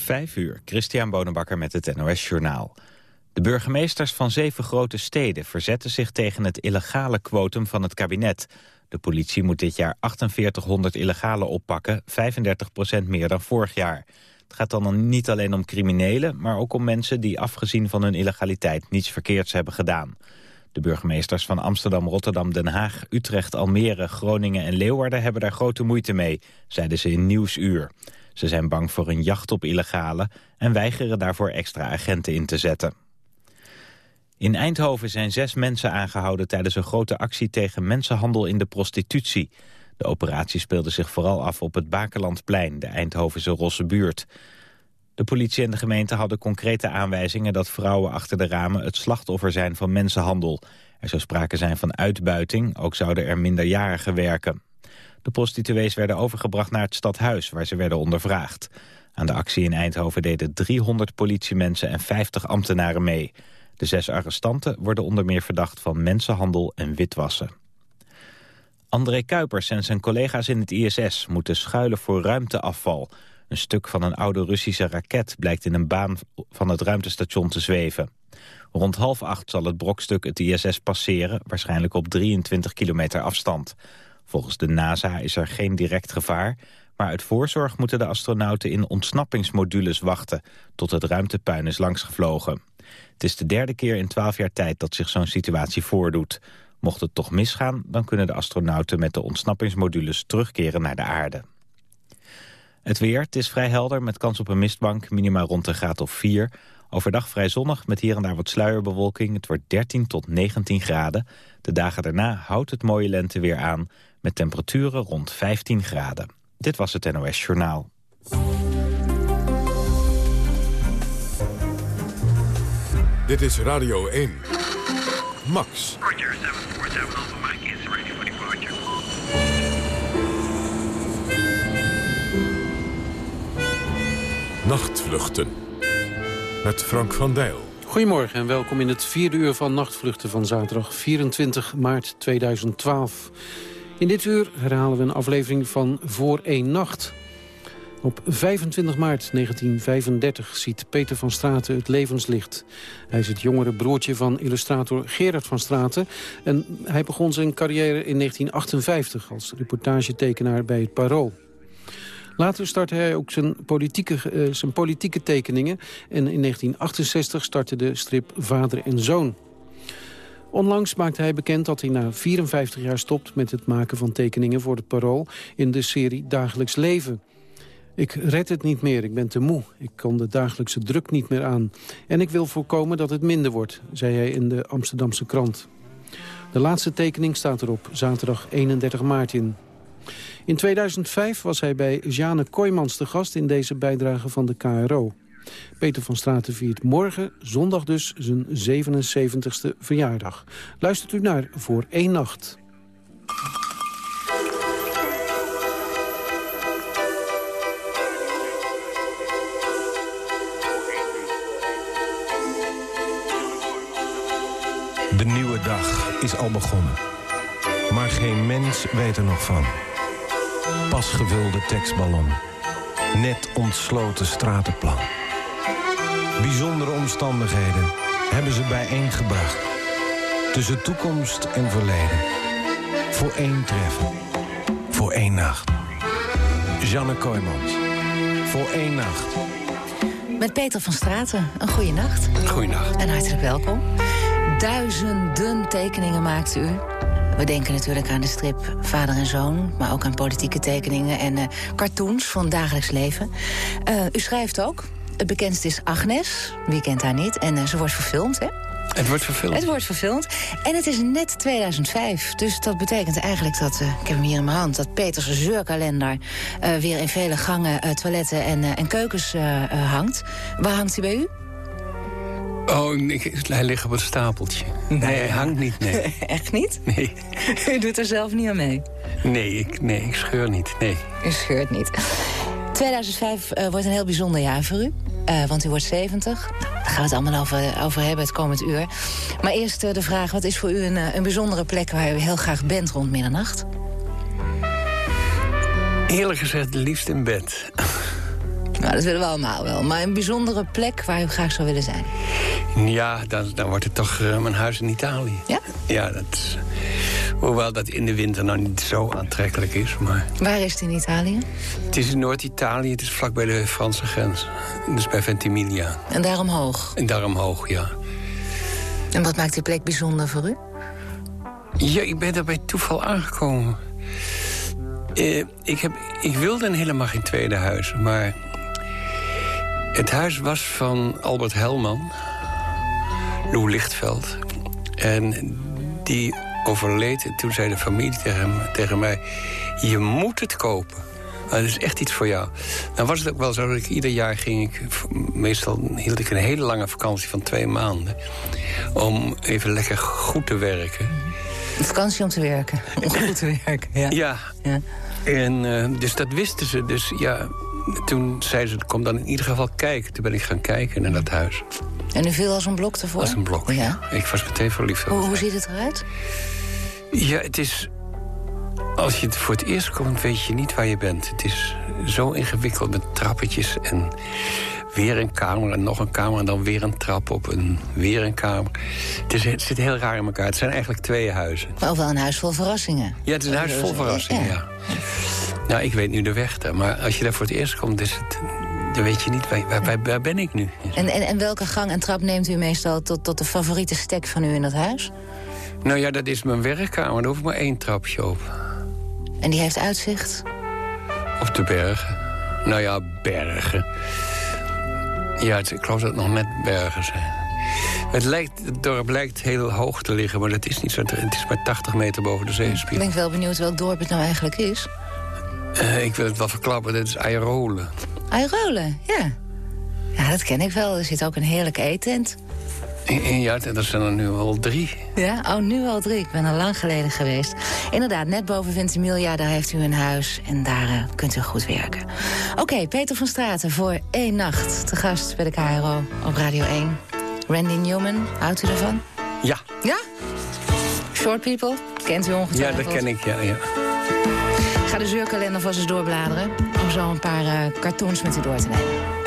Vijf uur, Christian Bonenbakker met het NOS Journaal. De burgemeesters van zeven grote steden verzetten zich tegen het illegale quotum van het kabinet. De politie moet dit jaar 4800 illegale oppakken, 35% meer dan vorig jaar. Het gaat dan niet alleen om criminelen, maar ook om mensen die afgezien van hun illegaliteit niets verkeerds hebben gedaan. De burgemeesters van Amsterdam, Rotterdam, Den Haag, Utrecht, Almere, Groningen en Leeuwarden hebben daar grote moeite mee, zeiden ze in Nieuwsuur. Ze zijn bang voor een jacht op illegale en weigeren daarvoor extra agenten in te zetten. In Eindhoven zijn zes mensen aangehouden tijdens een grote actie tegen mensenhandel in de prostitutie. De operatie speelde zich vooral af op het Bakerlandplein, de Eindhovense Rosse buurt. De politie en de gemeente hadden concrete aanwijzingen dat vrouwen achter de ramen het slachtoffer zijn van mensenhandel. Er zou sprake zijn van uitbuiting, ook zouden er minderjarigen werken. De prostituees werden overgebracht naar het stadhuis waar ze werden ondervraagd. Aan de actie in Eindhoven deden 300 politiemensen en 50 ambtenaren mee. De zes arrestanten worden onder meer verdacht van mensenhandel en witwassen. André Kuipers en zijn collega's in het ISS moeten schuilen voor ruimteafval. Een stuk van een oude Russische raket blijkt in een baan van het ruimtestation te zweven. Rond half acht zal het brokstuk het ISS passeren, waarschijnlijk op 23 kilometer afstand. Volgens de NASA is er geen direct gevaar, maar uit voorzorg moeten de astronauten in ontsnappingsmodules wachten tot het ruimtepuin is langsgevlogen. Het is de derde keer in twaalf jaar tijd dat zich zo'n situatie voordoet. Mocht het toch misgaan, dan kunnen de astronauten met de ontsnappingsmodules terugkeren naar de aarde. Het weer, het is vrij helder met kans op een mistbank, minima rond een graad of 4. Overdag vrij zonnig met hier en daar wat sluierbewolking. Het wordt 13 tot 19 graden. De dagen daarna houdt het mooie lente weer aan met temperaturen rond 15 graden. Dit was het NOS Journaal. Dit is Radio 1. Max. Roger, 747 Alpha Mike is ready for departure. Nachtvluchten. Met Frank van Dijl. Goedemorgen en welkom in het vierde uur van Nachtvluchten van zaterdag 24 maart 2012. In dit uur herhalen we een aflevering van Voor één Nacht. Op 25 maart 1935 ziet Peter van Straten het levenslicht. Hij is het jongere broertje van illustrator Gerard van Straten. En hij begon zijn carrière in 1958 als reportagetekenaar bij het Parool. Later startte hij ook zijn politieke, uh, zijn politieke tekeningen. En in 1968 startte de strip Vader en Zoon. Onlangs maakte hij bekend dat hij na 54 jaar stopt met het maken van tekeningen voor het Parool in de serie Dagelijks Leven. Ik red het niet meer, ik ben te moe. Ik kan de dagelijkse druk niet meer aan. En ik wil voorkomen dat het minder wordt, zei hij in de Amsterdamse krant. De laatste tekening staat erop, zaterdag 31 maart in. In 2005 was hij bij Jane Kooijmans te gast in deze bijdrage van de KRO. Peter van Straten viert morgen, zondag dus, zijn 77ste verjaardag. Luistert u naar Voor één Nacht. De nieuwe dag is al begonnen. Maar geen mens weet er nog van. Pas gevulde tekstballon. Net ontsloten stratenplan. Bijzondere omstandigheden hebben ze bijeengebracht. Tussen toekomst en verleden. Voor één treffen. Voor één nacht. Janne Kooijmans. Voor één nacht. Met Peter van Straten. Een goede nacht. Goeienacht. En hartelijk welkom. Duizenden tekeningen maakt u. We denken natuurlijk aan de strip Vader en Zoon... maar ook aan politieke tekeningen en uh, cartoons van het dagelijks leven. Uh, u schrijft ook. Het bekendste is Agnes. Wie kent haar niet? En uh, ze wordt verfilmd, hè? Het wordt verfilmd. Het wordt verfilmd. En het is net 2005. Dus dat betekent eigenlijk dat, uh, ik heb hem hier in mijn hand... dat Peters zeurkalender uh, weer in vele gangen, uh, toiletten en, en keukens hangt. Waar hangt hij bij u? Oh, ik, hij ligt op een stapeltje. Nee, hij hangt niet, nee. Echt niet? Nee. U doet er zelf niet aan mee? Nee, ik, nee, ik scheur niet, nee. U scheurt niet. 2005 uh, wordt een heel bijzonder jaar voor u. Uh, want u wordt 70. Nou, daar gaan we het allemaal over, over hebben het komend uur. Maar eerst uh, de vraag, wat is voor u een, een bijzondere plek... waar u heel graag bent rond middernacht? Eerlijk gezegd, liefst in bed. Nou, dat willen we allemaal wel. Maar een bijzondere plek waar u graag zou willen zijn. Ja, dan, dan wordt het toch eh, mijn huis in Italië. Ja? Ja, dat hoewel dat in de winter nou niet zo aantrekkelijk is. Maar Waar is het in Italië? het is in Noord-Italië, het is vlakbij de Franse grens. Dus bij Ventimiglia. En daar omhoog. En daar omhoog, ja. En wat maakt die plek bijzonder voor u? Ja, ik ben er bij toeval aangekomen. Eh, ik, heb, ik wilde helemaal geen tweede huis, maar... Het huis was van Albert Helman, Lou Lichtveld. En die overleed en toen zei de familie tegen, hem, tegen mij... je moet het kopen. Dat is echt iets voor jou. Dan was het ook wel zo dat ik ieder jaar ging... Ik, meestal hield ik een hele lange vakantie van twee maanden... om even lekker goed te werken. Een vakantie om te werken. Om goed te werken, ja. Ja, Ja. en eh, dus dat wisten ze. Dus ja, toen zeiden ze, kom dan in ieder geval kijken. Toen ben ik gaan kijken naar dat huis. En u viel als een blok ervoor? Als een blok. Ja. Ik was meteen verliefd. Hoe, hoe ziet het eruit? Ja, het is... Als je het voor het eerst komt, weet je niet waar je bent. Het is zo ingewikkeld met trappetjes en weer een kamer en nog een kamer... en dan weer een trap op en weer een kamer. Het, is, het zit heel raar in elkaar. Het zijn eigenlijk twee huizen. Maar ook wel een huis vol verrassingen. Ja, het is een huis vol verrassingen, ja. Nou, ik weet nu de weg daar. Maar als je daar voor het eerst komt, is het, dan weet je niet... Waar, waar, ben ik nu? En, en, en welke gang en trap neemt u meestal tot, tot de favoriete stek van u in dat huis? Nou ja, dat is mijn werkkamer. Daar hoef ik maar één trapje op. En die heeft uitzicht? Op de bergen. Nou ja, bergen. Ja, het, ik geloof dat het nog net bergen zijn. Het, lijkt, het dorp lijkt heel hoog te liggen, maar dat is niet zo. Het is maar 80 meter boven de Ik zeespiegel. ben wel benieuwd welk dorp het nou eigenlijk is. Eh, ik wil het wel verklappen, dit is Airolen. Airolen, ja. Ja, dat ken ik wel. Er zit ook een heerlijke en Ja, er zijn er nu al drie. Ja, oh, nu al drie. Ik ben er lang geleden geweest. Inderdaad, net boven Ventimiglia, daar heeft u een huis. En daar eh, kunt u goed werken. Oké, Peter van Straten voor één nacht. Te gast bij de KRO op Radio 1. Randy Newman, houdt u ervan? Ja, Ja? Short People, kent u ja ongetwijfeld. dat ken ik, ja. ja. Ga de zeurkalender vast eens doorbladeren... om zo een paar eh, cartoons met u door te nemen.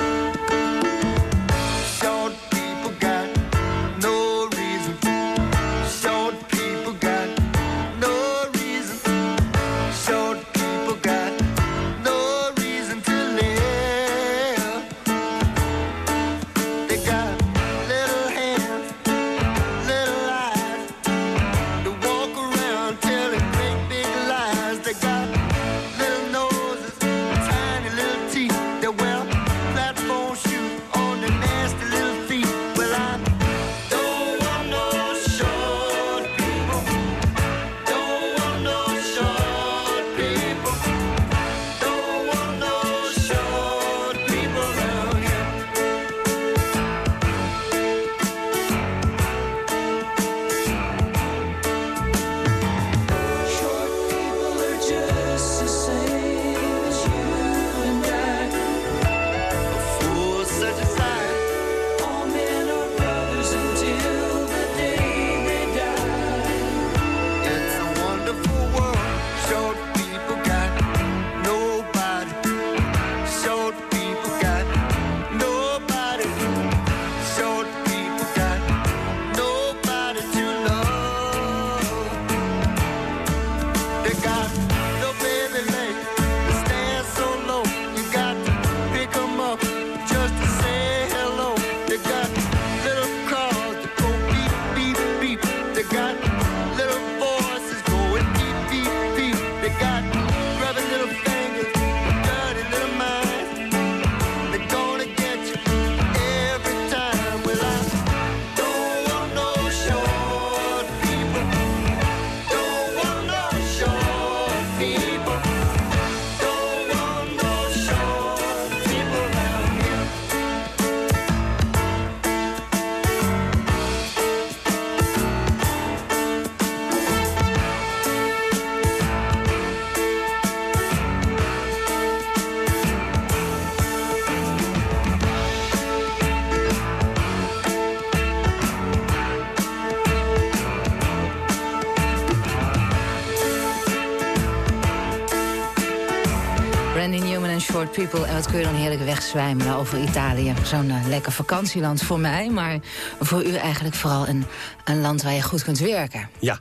People. En wat kun je dan heerlijk wegzwijmelen over Italië. Zo'n eh, lekker vakantieland voor mij. Maar voor u eigenlijk vooral een, een land waar je goed kunt werken. Ja.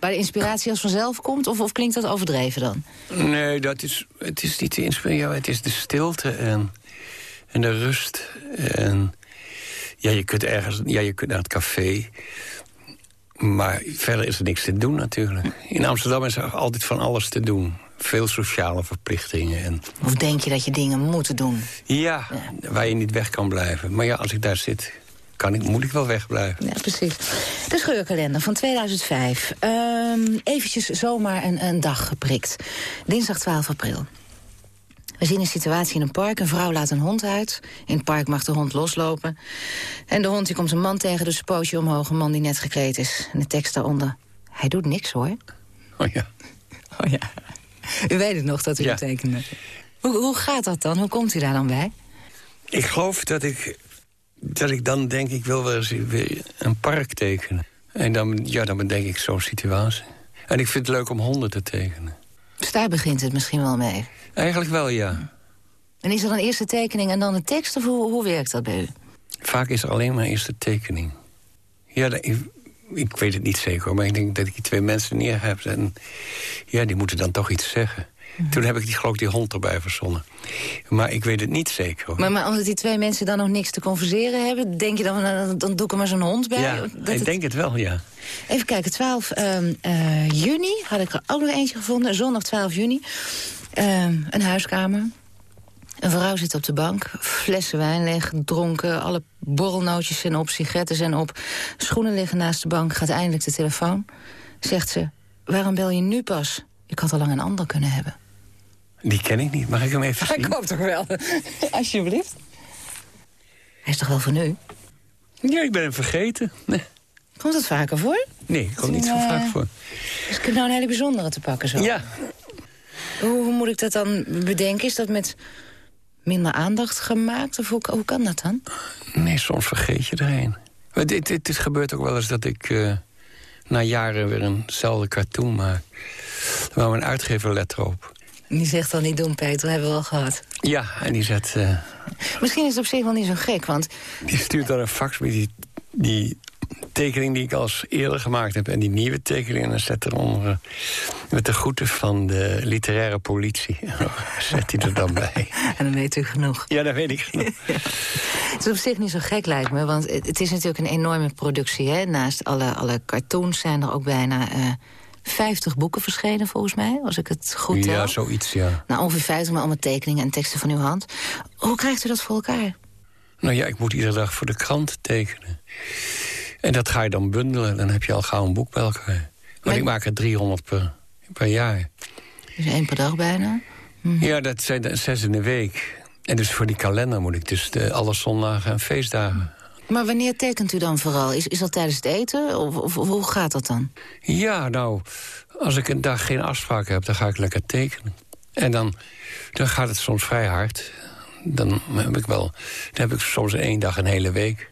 Waar de inspiratie als vanzelf komt? Of, of klinkt dat overdreven dan? Nee, dat is, het is niet de inspiratie. Het is de stilte en, en de rust. En ja, je kunt ergens ja, je kunt naar het café. Maar verder is er niks te doen natuurlijk. In Amsterdam is er altijd van alles te doen. Veel sociale verplichtingen. En, Of denk je dat je dingen moet doen? ja, waar je niet weg kan blijven. Maar ja, als ik daar zit, kan ik, moet ik wel wegblijven. Ja, precies. De scheurkalender van 2005. Ehm eventjes zomaar een, een dag geprikt. Dinsdag 12 april. We zien een situatie in een park. Een vrouw laat een hond uit. In het park mag de hond loslopen. En de hond die komt een man tegen, dus een pootje omhoog. Een man die net gekleed is. En de tekst daaronder. Hij doet niks, hoor. Oh ja. Oh ja. U weet het nog dat u Ja. tekende. Hoe, hoe gaat dat dan? Hoe komt u daar dan bij? Ik geloof dat ik, dat ik dan denk, ik wil wel eens weer een park tekenen. En dan, ja, dan bedenk ik zo'n situatie. En ik vind het leuk om honden te tekenen. Dus daar begint het misschien wel mee. Eigenlijk wel, ja. En is er dan eerst de tekening en dan de tekst? Of hoe, hoe werkt dat bij u? Vaak is er alleen maar eerst de tekening. Ja, ik, weet het niet zeker, hoor, maar ik denk dat ik die twee mensen neer heb. En ja, die moeten dan toch iets zeggen. Toen heb ik die, geloof ik die hond erbij verzonnen. Maar ik weet het niet zeker, hoor. Maar, maar omdat die twee mensen dan nog niks te converseren hebben... denk je dan, nou, dan doe ik er maar zo'n hond bij? ja, Dat ik het- denk het wel, ja. Even kijken, 12 ehm, eh, juni had ik er ook nog eentje gevonden. Zondag 12 juni. Ehm, een huiskamer. Een vrouw zit op de bank, flessen wijn leeg, dronken... alle borrelnootjes zijn op, sigaretten zijn op... schoenen liggen naast de bank, gaat eindelijk de telefoon. Zegt ze, waarom bel je nu pas? Ik had al lang een ander kunnen hebben. Die ken ik niet. Mag ik hem even zien? Ik hoop toch wel. Alsjeblieft. Hij is toch wel van u? Ja, ik ben hem vergeten. Nee, Komt dat vaker voor? nee ik kom niet zo Eh, vaak voor. Dus ik heb nou een hele bijzondere te pakken zo. Ja, Hoe, hoe moet ik dat dan bedenken? Is dat met minder aandacht gemaakt? Of hoe, hoe kan dat dan? nee, soms vergeet je er een. Dit, dit, dit gebeurt ook wel eens dat ik eh, na jaren weer eenzelfde cartoon maak. Waar mijn uitgever let erop. Die zegt dan niet doen, Peter, hebben we al gehad. Ja, en die, zet, eh, Misschien is het op zich wel niet zo gek, want die stuurt dan een fax met die, die tekening die ik al eerder gemaakt heb... en die nieuwe tekening, en dan zet eronder... eh, met de groeten van de literaire politie. zet hij er dan bij. en dan weet u genoeg. Ja, dat weet ik genoeg. Het is op zich niet zo gek, lijkt me, want het, is natuurlijk een enorme productie. Hè? Naast alle, alle cartoons zijn er ook bijna eh 50 boeken verschenen, volgens mij, als ik het goed tel. Ja, zoiets, ja. Nou, ongeveer 50, maar allemaal tekeningen en teksten van uw hand. Hoe krijgt u dat voor elkaar? Nou ja, ik moet iedere dag voor de krant tekenen. En dat ga je dan bundelen. Dan heb je al gauw een boek bij elkaar. Want Maar- ik maak er 300 per, per jaar. Dus één per dag bijna. Ja, dat zijn zes in de week. En dus voor die kalender moet ik dus de, alle zondagen en feestdagen. Maar wanneer tekent u dan vooral? Is, is dat tijdens het eten? Of, of, of hoe gaat dat dan? Ja, nou, als ik een dag geen afspraak heb, dan ga ik lekker tekenen. En dan, dan gaat het soms vrij hard. Dan heb ik wel, dan heb ik soms één dag een hele week.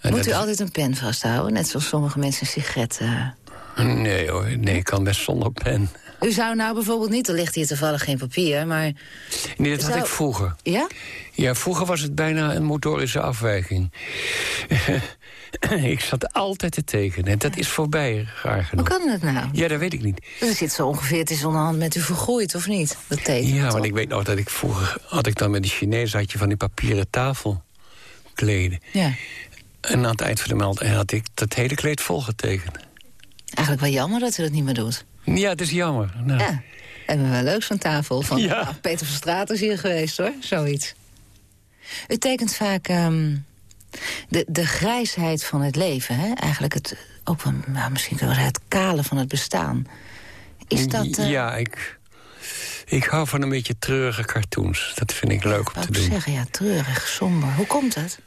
En Moet u is- altijd een pen vasthouden? Net zoals sommige mensen een sigaret. eh. Nee hoor, nee, ik kan best zonder pen. U zou nou bijvoorbeeld niet, er ligt hier toevallig geen papier, maar... Nee, dat had ik vroeger. Ja? Ja, vroeger was het bijna een motorische afwijking. ik zat altijd te tekenen. Dat is voorbij, raar Hoe kan dat nou? Ja, dat weet ik niet. Dus het zit zo ongeveer, het is onderhand met u vergroeid, of niet? Dat tekenen, Ja, want ik weet nog dat ik vroeger... had ik dan met die Chinees had je van die papieren tafel kleden. Ja. En aan het eind van de maand had ik dat hele kleed volgetekend. Eigenlijk wel jammer dat u dat niet meer doet. Ja, het is jammer. Nou, Ja. Hebben we wel leuk zo'n tafel. Van, Ja. nou, Peter van Straat is hier geweest, hoor. Zoiets. U tekent vaak ehm, de, de grijsheid van het leven, hè? Eigenlijk het, ook wel, nou, misschien wel het kale van het bestaan. Is dat... eh, Ja, ik, ik hou van een beetje treurige cartoons. Dat vind ik leuk om te ik doen. zeggen, ja, treurig, somber. Hoe komt dat?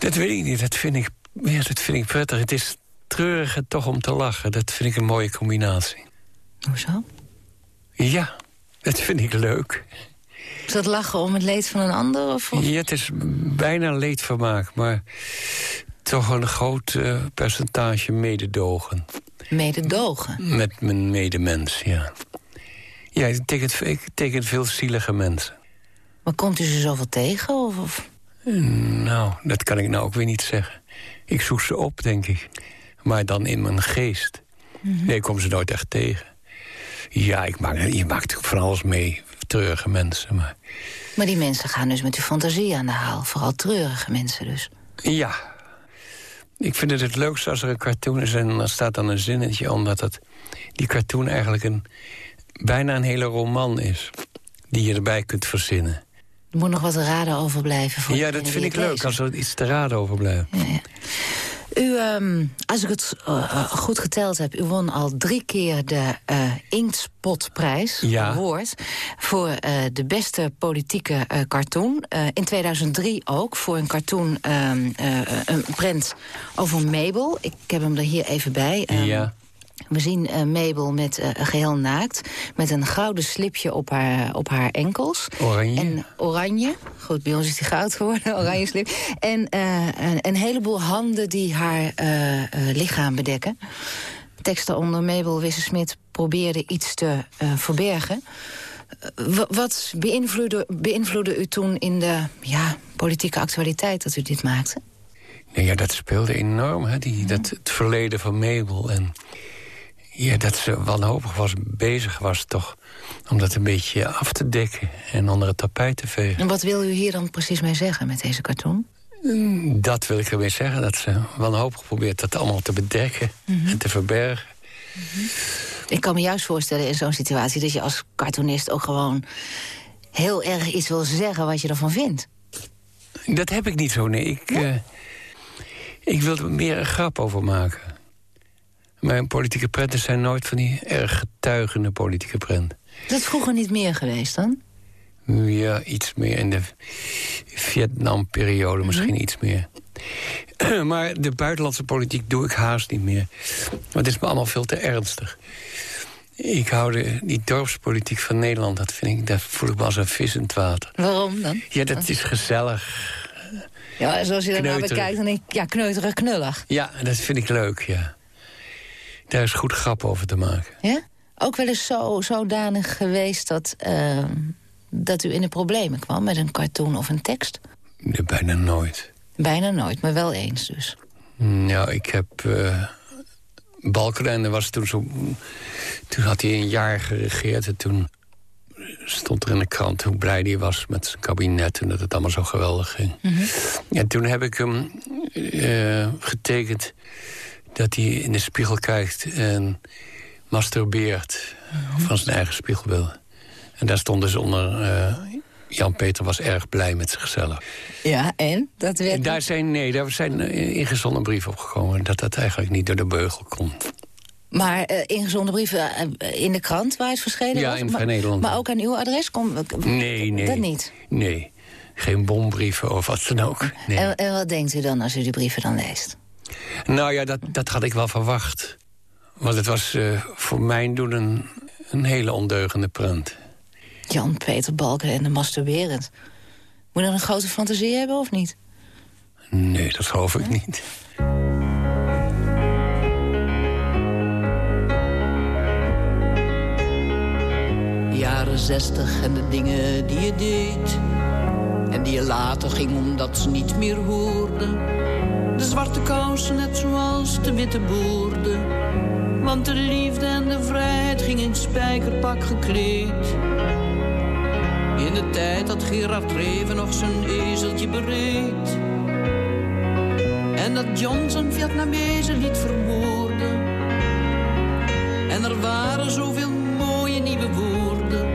Dat weet ik niet. Dat vind ik, ja, dat vind ik prettig. Het is treurig toch om te lachen. Dat vind ik een mooie combinatie. Hoezo? Ja, dat vind ik leuk. Is dat lachen om het leed van een ander? Of, of- Ja, het is bijna leedvermaak, maar toch een groot eh, percentage mededogen. mededogen? Met mijn medemens, ja. Ja, ik teken, ik teken veel zielige mensen. Maar komt u ze zoveel tegen? Of, of? Nou, dat kan ik nou ook weer niet zeggen. Ik zoek ze op, denk ik. Maar dan in mijn geest. Nee, ik kom ze nooit echt tegen. Ja, ik maak, je maakt natuurlijk van alles mee. Treurige mensen, maar... Maar die mensen gaan dus met uw fantasie aan de haal. Vooral treurige mensen dus. Ja. Ik vind het het leukste als er een cartoon is... en dan staat dan een zinnetje omdat het, die cartoon eigenlijk een, bijna een hele roman is. Die je erbij kunt verzinnen. Er moet nog wat te raden overblijven. Voor Ja, dat vind ik leuk, als er iets te raden overblijft. U, ehm, als ik het eh, eh, goed geteld heb, u won al drie keer de eh Inktspotprijs, Ja. award, voor de beste politieke cartoon. In 2003 ook, voor een cartoon, ehm, eh, een prent over Mabel. Ik heb hem er hier even bij. Ehm, ja. We zien eh, Mabel met eh, geheel naakt, met een gouden slipje op haar, op haar enkels. Oranje. En oranje. Goed, bij ons is die goud geworden, oranje slip. En eh, een, een heleboel handen die haar lichaam bedekken. Teksten onder Mabel Wisse-Smit probeerde iets te verbergen. Wa- wat beïnvloedde, beïnvloedde u toen in de ja, politieke actualiteit dat u dit maakte? Nee, ja, dat speelde enorm, hè? Die, dat, het verleden van Mabel. En ja, dat ze wanhopig was, bezig was toch... om dat een beetje af te dekken en onder het tapijt te vegen. En wat wil u hier dan precies mee zeggen met deze cartoon? Dat wil ik ermee zeggen, dat ze wanhopig probeert dat allemaal te bedekken en te verbergen. Ik kan me juist voorstellen in zo'n situatie... dat je als cartoonist ook gewoon heel erg iets wil zeggen wat je ervan vindt. Dat heb ik niet zo, nee. Ik, eh, ik wil er meer een grap over maken. Mijn politieke prenten zijn nooit van die erg getuigende politieke prenten. Is dat vroeger niet meer geweest dan? Ja, iets meer in de Vietnam-periode, misschien iets meer. maar de buitenlandse politiek doe ik haast niet meer. Want het is me allemaal veel te ernstig. Ik hou de, die dorpspolitiek van Nederland, dat vind ik, daar voel ik me als een vis in het water. Waarom dan? Ja, dat is gezellig. Ja, zoals je Kneuterig. bekijkt, dan denk ik, ja, kneuterig, knullig. Ja, dat vind ik leuk, ja. Daar is goed grap over te maken. Ja? Ook wel eens zo, zodanig geweest dat, eh, dat u in de problemen kwam met een cartoon of een tekst? Nee, bijna nooit. Bijna nooit, maar wel eens dus. Nou, ik heb... eh Balkenende was toen zo... Toen had hij een jaar geregeerd en toen stond er in de krant hoe blij hij was met zijn kabinet... en dat het allemaal zo geweldig ging. En toen heb ik hem eh, getekend dat hij in de spiegel kijkt en masturbeert van zijn eigen spiegelbeeld. En daar stond dus onder... eh, Jan-Peter was erg blij met zichzelf. Ja, en? Dat werd... En daar zijn, nee, daar zijn eh, ingezonden brieven opgekomen... dat dat eigenlijk niet door de beugel kon. Maar eh ingezonden brieven in de krant waar het verschenen Ja, was? in maar, Nederland. Maar ook aan uw adres? Kom, Nee, nee. Dat niet? Nee, geen bombrieven of wat dan ook. Nee. En, en wat denkt u dan als u die brieven dan leest? Nou ja, dat, dat had ik wel verwacht. Want het was eh, voor mijn doen een, een hele ondeugende prent. Jan-Peter Balken en de masturberend. Moet je dan een grote fantasie hebben of niet? Nee, dat geloof ik niet. Jaren zestig en de dingen die je deed. En die je later ging omdat ze niet meer hoorden. De zwarte kousen net zoals de witte boorden. Want de liefde en de vrijheid ging in spijkerpak gekleed. In de tijd dat Gerard Reven nog zijn ezeltje bereed. En dat John zijn Vietnamezen liet vermoorden. En er waren zoveel mooie nieuwe woorden.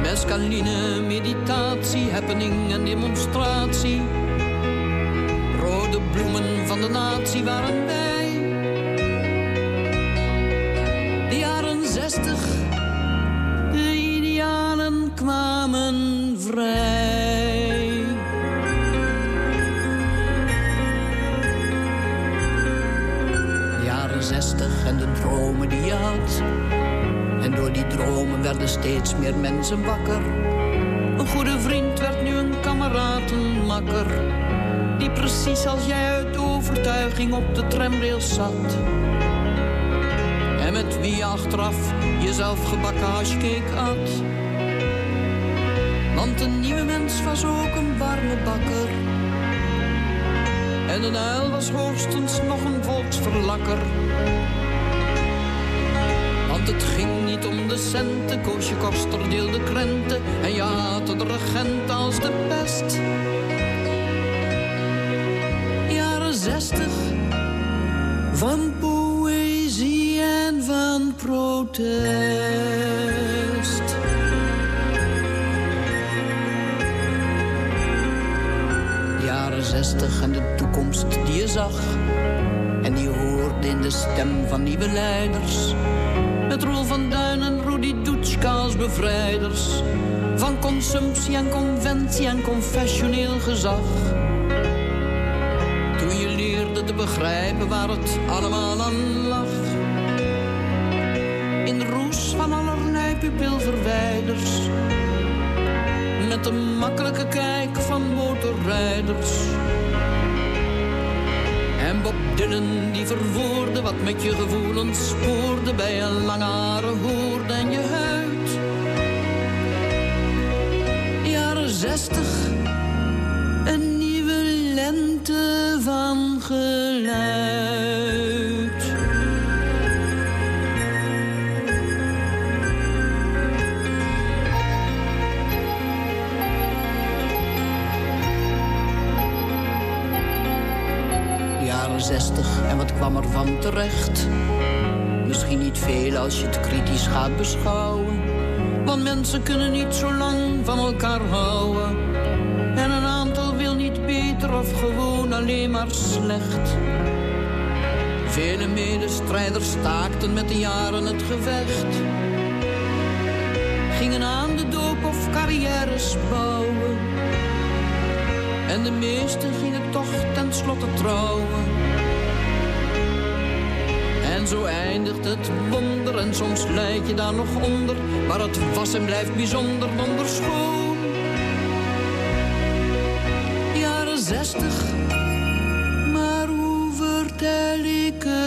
Mescaline, meditatie, happening en demonstratie. Bloemen van de natie waren wij. De jaren zestig, de idealen kwamen vrij. De jaren zestig en de dromen die je had. En door die dromen werden steeds meer mensen wakker. Een goede vriend werd nu een kameraad, een makker. Die precies als jij uit overtuiging op de tramrails zat. En met wie je achteraf jezelf gebakken hashcake at. Want een nieuwe mens was ook een warme bakker. En een uil was hoogstens nog een volksverlakker. Want het ging niet om de centen, Koosje Koster deelde krenten. En je haatte de regent als de pest. Zestig, van poëzie en van protest. Jaren zestig en de toekomst die je zag. En die hoorde in de stem van nieuwe leiders. Met Roel van Duin en Rudy Dutschka als bevrijders. Van consumptie en conventie en confessioneel gezag. Te begrijpen waar het allemaal aan lag. In de roes van allerlei pupilverwijders. Met de makkelijke kijk van motorrijders. En Bob Dylan die verwoordde wat met je gevoelens spoorde bij een lange haren hoorde en je huid. Jaren zestig, van geluid. Jaren zestig en wat kwam er van terecht? Misschien niet veel als je het kritisch gaat beschouwen. Want mensen kunnen niet zo lang van elkaar houden. En een aantal wil niet beter of alleen maar slecht. Vele medestrijders staakten met de jaren het gevecht. Gingen aan de doop of carrières bouwen. En de meesten gingen toch tenslotte trouwen. En zo eindigt het wonder en soms leid je daar nog onder. Maar het was en blijft bijzonder wonderschoon. Jaren zestig,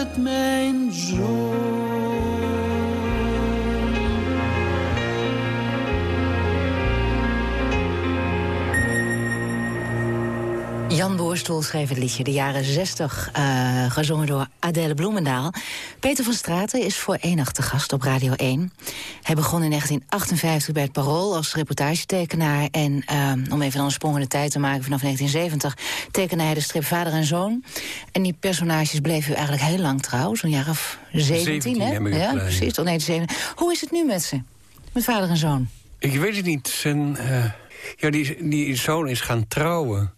het mijn zoon? Jan Boorstoel schreef het liedje de jaren 60, eh, gezongen door Adèle Bloemendaal. Peter van Straten is voor nacht te gast op Radio 1. Hij begon in 1958 bij het Parool als reportagetekenaar... en eh, om even een sprong in de tijd te maken, vanaf 1970... tekende hij de strip Vader en Zoon. En die personages bleven u eigenlijk heel lang trouw, zo'n jaar of 17, 17 hè? ja, precies, tot 1970. Hoe is het nu met ze? Met Vader en Zoon? Ik weet het niet. Zijn, eh, ja, die, die zoon is gaan trouwen.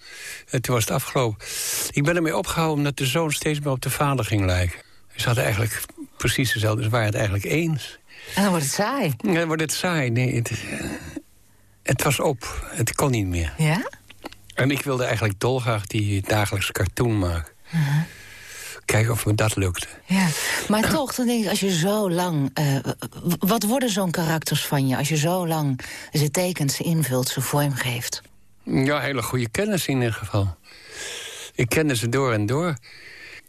Eh, toen was het afgelopen. Ik ben ermee opgehouden omdat de zoon steeds meer op de vader ging lijken. Ze hadden eigenlijk precies dezelfde. Ze waren het eigenlijk eens. En dan wordt het saai. Ja, dan wordt het saai. Nee, het, het was op. Het kon niet meer. Ja? En ik wilde eigenlijk dolgraag die dagelijkse cartoon maken. Kijken of me dat lukte. Ja, maar toch, dan denk ik, als je zo lang... eh, wat worden zo'n karakters van je als je zo lang ze tekent, ze invult, ze vorm geeft? Ja, hele goede kennis in ieder geval. Ik kende ze door en door.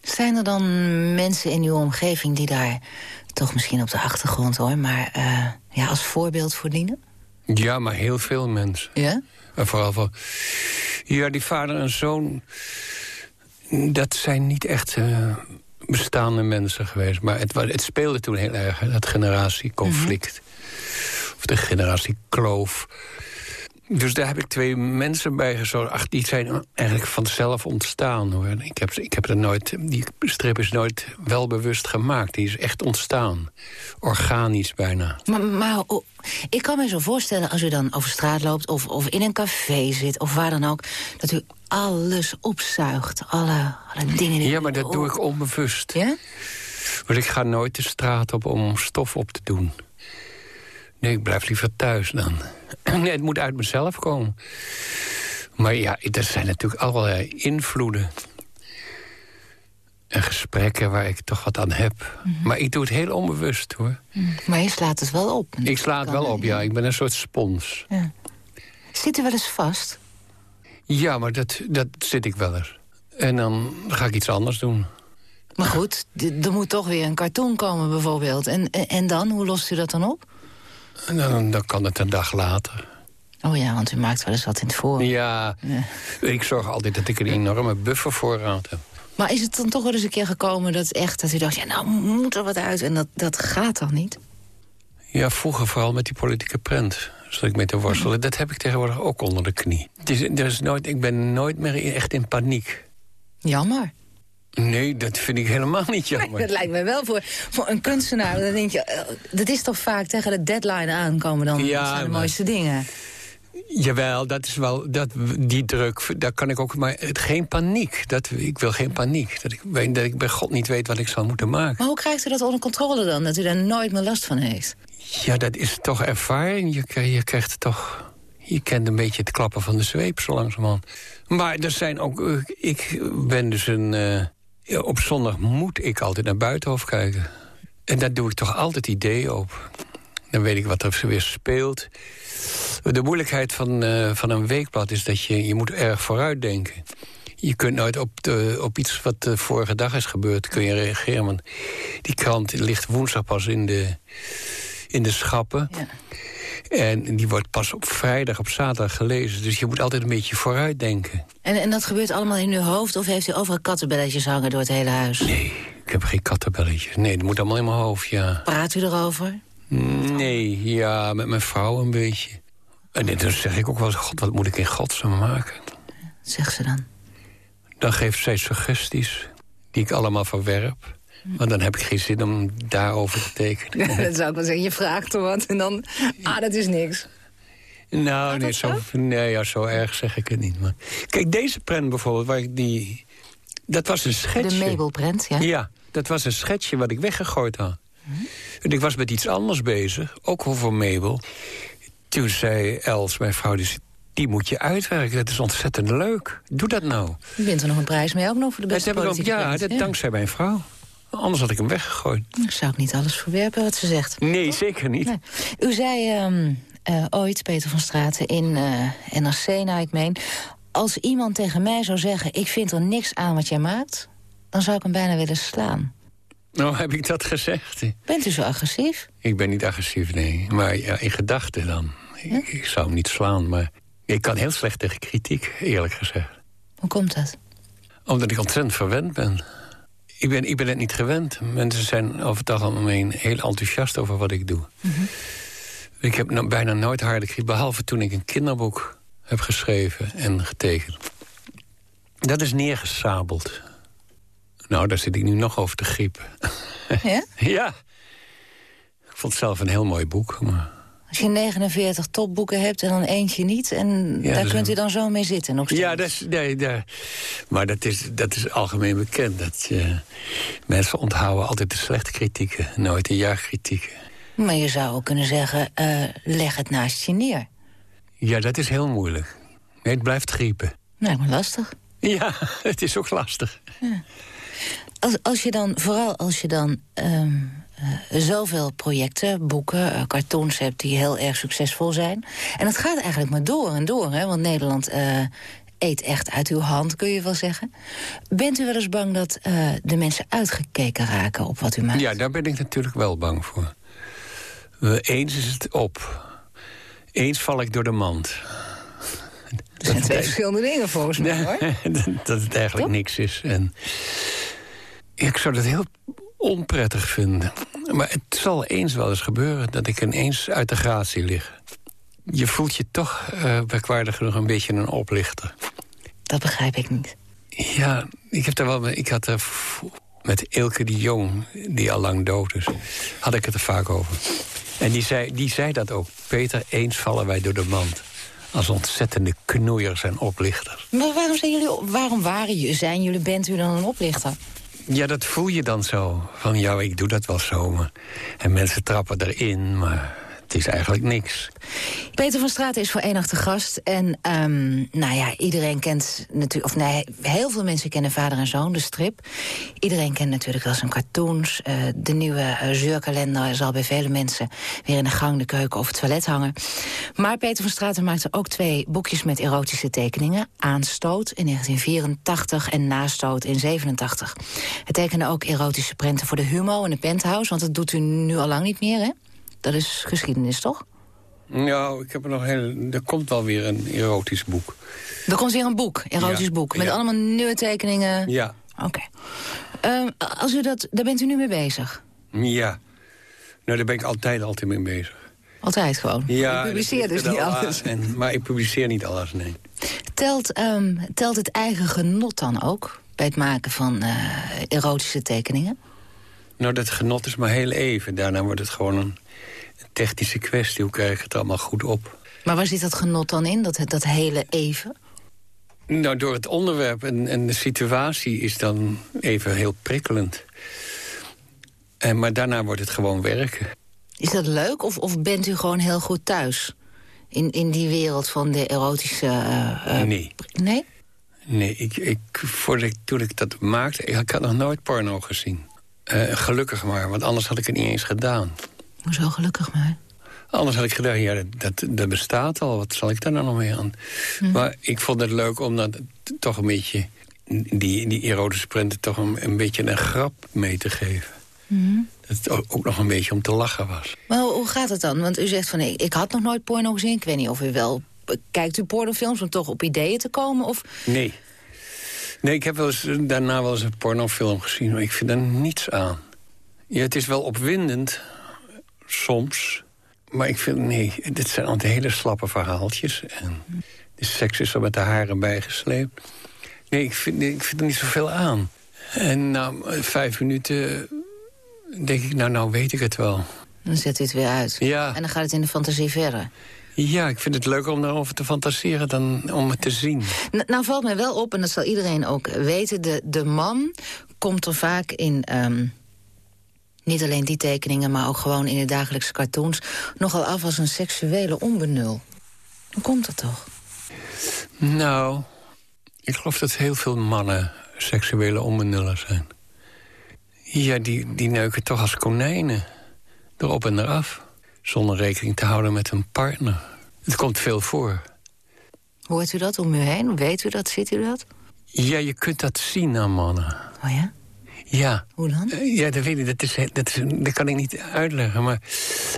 Zijn er dan mensen in uw omgeving die daar toch misschien op de achtergrond hoor, maar eh, ja, als voorbeeld voor dienen? Ja, maar heel veel mensen. Ja? En vooral van... Ja, die vader en zoon... dat zijn niet echt eh, bestaande mensen geweest. Maar het, het speelde toen heel erg, hè, dat generatieconflict. Of de generatiekloof. Dus daar heb ik twee mensen bij gezorgd. Ach, die zijn eigenlijk vanzelf ontstaan. Hoor. Ik heb, ik heb er nooit, die strip is nooit welbewust gemaakt. Die is echt ontstaan. Organisch bijna. Maar, maar oh, ik kan me zo voorstellen als u dan over straat loopt of, of in een café zit of waar dan ook, dat u alles opzuigt. Alle, alle dingen die Ja, maar dat doe ik onbewust. Ja? Want ik ga nooit de straat op om stof op te doen. Nee, ik blijf liever thuis dan. Nee, het moet uit mezelf komen. Maar ja, er zijn natuurlijk allerlei invloeden. En gesprekken waar ik toch wat aan heb. Maar ik doe het heel onbewust, hoor. Maar je slaat het wel op. Ik sla het wel op, ja. Ik ben een soort spons. Ja. Zit u wel eens vast? Ja, maar dat, dat zit ik wel eens. En dan ga ik iets anders doen. Maar goed, er moet toch weer een cartoon komen bijvoorbeeld. En, en, dan, hoe lost u dat dan op? En dan, dan kan het een dag later. Oh ja, want u maakt wel eens wat in het voor. Ja, ik zorg altijd dat ik een enorme buffervoorraad heb. Maar is het dan toch wel eens een keer gekomen dat echt dat u dacht, ja, nou moet er wat uit en dat, dat gaat dan niet? Ja, vroeger vooral met die politieke prent. Zat ik mee te worstelen. Dat heb ik tegenwoordig ook onder de knie. Het is, er is nooit, ik ben nooit meer echt in paniek. Jammer. Nee, dat vind ik helemaal niet jammer. Dat lijkt me wel voor, voor een kunstenaar. Dan denk je, eh, dat is toch vaak tegen de deadline aankomen dan Ja, zijn de maar- mooiste dingen. Jawel, dat is wel, dat, die druk, daar kan ik ook, maar het, geen paniek. Dat, ik wil geen paniek. Dat ik, dat ik bij God niet weet wat ik zal moeten maken. Maar hoe krijgt u dat onder controle dan, dat u daar nooit meer last van heeft? Ja, dat is toch ervaring. Je, krijgt- toch, je kent een beetje het klappen van de zweep zo langzamerhand. Maar er zijn ook, eh, ik ben dus een, eh, op zondag moet ik altijd naar Buitenhof kijken. En daar doe ik toch altijd ideeën op. Dan weet ik wat er weer speelt. De moeilijkheid van, eh, van een weekblad is dat je, je moet erg vooruitdenken. Je kunt nooit op, de, op iets wat de vorige dag is gebeurd kun je reageren. Want die krant ligt woensdag pas in de, in de schappen. Ja. En die wordt pas op vrijdag, op zaterdag gelezen. Dus je moet altijd een beetje vooruitdenken. En, en dat gebeurt allemaal in uw hoofd of heeft u overal kattenbelletjes hangen door het hele huis? Nee, ik heb geen kattenbelletjes. Nee, dat moet allemaal in mijn hoofd, ja. Praat u erover? Nee, ja, met mijn vrouw een beetje. En dan zeg ik ook wel eens, god, wat moet ik in godsnaam maken? Zegt ze dan. Dan geeft zij suggesties die ik allemaal verwerp. Want dan heb ik geen zin om daarover te tekenen. dat zou ik wel zeggen, je vraagt er wat en dan... Ah, dat is niks. Nou, nee, zo, nee ja, zo erg zeg ik het niet. Maar. Kijk, deze prent bijvoorbeeld, waar ik die... Dat was een De schetsje. Mabelprent, ja? Ja, dat was een schetsje wat ik weggegooid had. En ik was met iets anders bezig, ook over Mabel. Toen zei Els, mijn vrouw, die, die moet je uitwerken. Dat is ontzettend leuk. Doe dat nou. U wint er nog een prijs mee, ook nog voor de Dat beste heb ik ook, politieke ja, dat dankzij mijn vrouw. Anders had ik hem weggegooid. Ik zou ook niet alles verwerpen wat ze zegt. Nee, zeker niet. Nee. U zei ehm, eh, ooit, Peter van Straten, in eh NRC, nou ik meen... als iemand tegen mij zou zeggen, ik vind er niks aan wat jij maakt... dan zou ik hem bijna willen slaan. Nou, heb ik dat gezegd? Bent u zo agressief? Ik ben niet agressief, nee. Maar ja, in gedachten dan. Ik, ik zou hem niet slaan, maar... Ik kan heel slecht tegen kritiek, eerlijk gezegd. Hoe komt dat? Omdat ik ontzettend verwend ben. Ik ben, ik ben het niet gewend. Mensen zijn over het algemeen heel enthousiast over wat ik doe. Ik heb bijna nooit harde kritiek, behalve toen ik een kinderboek heb geschreven en getekend. Dat is neergesabeld. Nou, daar zit ik nu nog over te griepen. Ja? ja. Ik vond het zelf een heel mooi boek. Maar Als je 49 topboeken hebt en dan eentje niet... en Ja, daar dat kunt u dan zo mee zitten nog steeds. Ja, dat is, nee, daar- maar dat is, dat is algemeen bekend. Dat je, mensen onthouden altijd de slechte kritieken, nooit de ja-kritieken. Maar je zou ook kunnen zeggen, eh, leg het naast je neer. Ja, dat is heel moeilijk. Nee, het blijft griepen. Lijkt me lastig. Ja, het is ook lastig. Als, als je dan, vooral als je dan ehm, eh, zoveel projecten, boeken, eh, cartoons hebt die heel erg succesvol zijn. En dat gaat eigenlijk maar door en door, hè? want Nederland eh, eet echt uit uw hand, kun je wel zeggen. Bent u wel eens bang dat eh, de mensen uitgekeken raken op wat u maakt? Ja, daar ben ik natuurlijk wel bang voor. Eh, Eens is het op. Eens val ik door de mand. Er zijn twee verschillende dingen volgens mij, hoor. dat, dat het eigenlijk niks is. En ik zou dat heel onprettig vinden. Maar het zal eens wel eens gebeuren dat ik ineens uit de gratie lig. Je voelt je toch eh merkwaardig genoeg een beetje een oplichter. Dat begrijp ik niet. Ja, ik heb daar wel. Ik had er v- met Ilke de Jong, die al lang dood is, had ik het er vaak over. En die zei, die zei dat ook. Peter, eens vallen wij door de mand. Als ontzettende knoeiers en oplichters. Maar waarom zijn jullie, waarom waren jullie, zijn jullie, bent u dan een oplichter? Ja, dat voel je dan zo. Van ja, ik doe dat wel zo. Maar... En mensen trappen erin, maar het is eigenlijk niks. Peter van Straten is voor één nacht gast. En ehm, nou ja, iedereen kent natuurlijk... of nee, heel veel mensen kennen Vader en Zoon, de strip. Iedereen kent natuurlijk wel zijn cartoons. Eh, de nieuwe uh, zeurkalender zal bij vele mensen... weer in de gang, de keuken of het toilet hangen. Maar Peter van Straten maakte ook twee boekjes met erotische tekeningen. Aanstoot in 1984 en Nastoot in 87. Hij tekende ook erotische prenten voor de Humo en de Penthouse... want dat doet u nu al lang niet meer, hè? Dat is geschiedenis, toch? Nou, ik heb er nog heel... Er komt wel weer een erotisch boek. Er komt weer een boek, erotisch Ja, boek. Met ja. allemaal nieuwe tekeningen. Ja. Oké. Ehm, als u dat, daar bent u nu mee bezig? Ja. Nou, daar ben ik altijd, altijd mee bezig. Altijd gewoon? Ja, u publiceert dat dus niet al alles? En, maar ik publiceer niet alles, nee. Telt, ehm, telt het eigen genot dan ook... bij het maken van eh, erotische tekeningen? Nou, dat genot is maar heel even. Daarna wordt het gewoon een technische kwestie. Hoe krijg ik het allemaal goed op? Maar waar zit dat genot dan in, dat, dat hele even? Nou, door het onderwerp en, en de situatie is dan even heel prikkelend. En, maar daarna wordt het gewoon werken. Is dat leuk of, of bent u gewoon heel goed thuis? In, in die wereld van de erotische... eh, eh, Nee. Nee? Nee, ik, ik, voordat ik, toen ik dat maakte... Ik had nog nooit porno gezien. Eh, gelukkig maar, want anders had ik het niet eens gedaan. Hoezo gelukkig maar? Anders had ik gedacht, ja, dat, dat, bestaat al. Wat zal ik daar nou nog mee aan? Maar ik vond het leuk om dat toch een beetje... die, die erotische prenten toch een, een beetje een grap mee te geven. Dat het ook, ook nog een beetje om te lachen was. Maar hoe, hoe gaat het dan? Want u zegt van, ik, ik had nog nooit porno gezien. Ik weet niet of u wel... Kijkt u pornofilms om toch op ideeën te komen? Of... Nee. Nee, ik heb wel eens, daarna wel eens een pornofilm gezien... maar ik vind er niets aan. Ja, het is wel opwindend, soms... maar ik vind, nee, dit zijn altijd hele slappe verhaaltjes... en de seks is er met de haren bijgesleept. Nee, ik vind, ik vind er niet zoveel aan. En na vijf minuten denk ik, nou, nou weet ik het wel. Dan zet u het weer uit. Ja. En dan gaat het in de fantasie verder. Ja, ik vind het leuker om daarover te fantaseren dan om het te zien. N- nou valt mij wel op, en dat zal iedereen ook weten... de, de man komt er vaak in... ehm, niet alleen die tekeningen, maar ook gewoon in de dagelijkse cartoons... nogal af als een seksuele onbenul. Hoe komt dat toch? Nou, ik geloof dat heel veel mannen seksuele onbenullen zijn. Ja, die, die neuken toch als konijnen. Erop en eraf. Zonder rekening te houden met hun partner. Het komt veel voor. Hoort u dat om u heen? Weet u dat? Ziet u dat? Ja, je kunt dat zien aan mannen. Oh ja? Ja. Hoe dan? Eh, Ja, dat weet ik. Dat, is, dat, is, dat kan ik niet uitleggen. Maar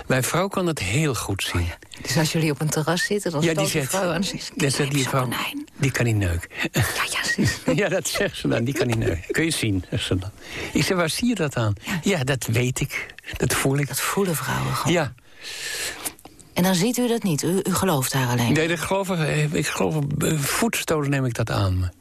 mijn vrouw kan dat heel goed zien. Dus als jullie op een terras zitten, dan Ja, die zegt, vrouw aan... Dat zegt die zo'n vrouw, konijn. die kan niet neuken. Ja, ja. Ja, dat zegt ze dan. Die kan niet neuken. Kun je zien. zegt ze dan. Ik zeg, waar zie je dat aan? Ja, dat weet ik. Dat voel ik. Dat voelen vrouwen gewoon. Ja. En dan ziet u dat niet. U, u gelooft haar alleen. Nee, ik geloof, er- ik geloof eh, voetstoten neem ik dat aan.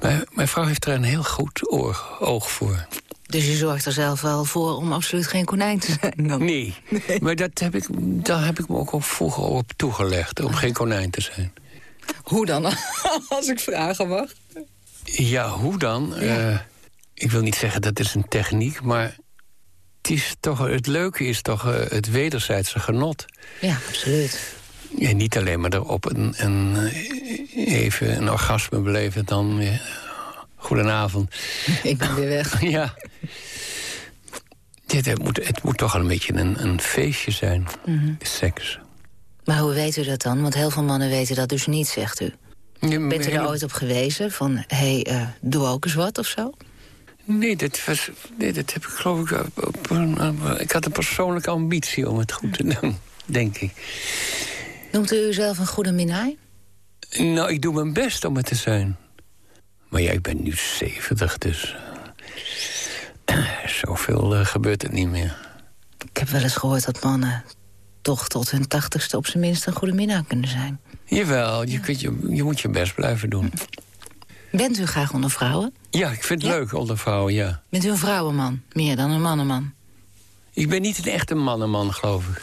Mijn, mijn vrouw heeft er een heel goed oor, oog voor. Dus u zorgt er zelf wel voor om absoluut geen konijn te zijn dan? Nee, maar dat heb ik, daar heb ik me ook al vroeger op toegelegd. Om geen konijn te zijn. Hoe dan, als ik vragen mag? Ja, hoe dan? Eh, ik wil niet zeggen dat is een techniek, maar... Het, is toch, het leuke is toch eh, het wederzijdse genot. Ja, absoluut. Ja, niet alleen maar erop een, een, eh, even een orgasme beleven, dan weer... Goedenavond. Ik ben weer weg. Ja. Dit, het, moet, het moet toch een beetje een, een feestje zijn, de seks. Maar hoe weet u dat dan? Want heel veel mannen weten dat dus niet, zegt u. Ja, Bent u daar ooit op gewezen? Van, hé, hey, eh, doe ook eens wat of zo? Nee, dat, was, nee, dat heb ik geloof ik... Op, een- ik had een persoonlijke ambitie om het goed te doen, denk ik. Noemt u uzelf een goede minnaar? Nou, ik doe mijn best om het te zijn. Maar ja, ik ben nu 70, dus... zoveel eh, gebeurt het niet meer. Ik heb wel eens gehoord dat mannen toch tot hun tachtigste op zijn minst een goede minnaar kunnen zijn. Jawel, je, kunt je, je moet je best blijven doen. Bent u graag onder vrouwen? Ja, ik vind het Ja? leuk onder vrouwen, ja. Bent u een vrouwenman? Meer dan een mannenman? Ik ben niet een echte mannenman, geloof ik.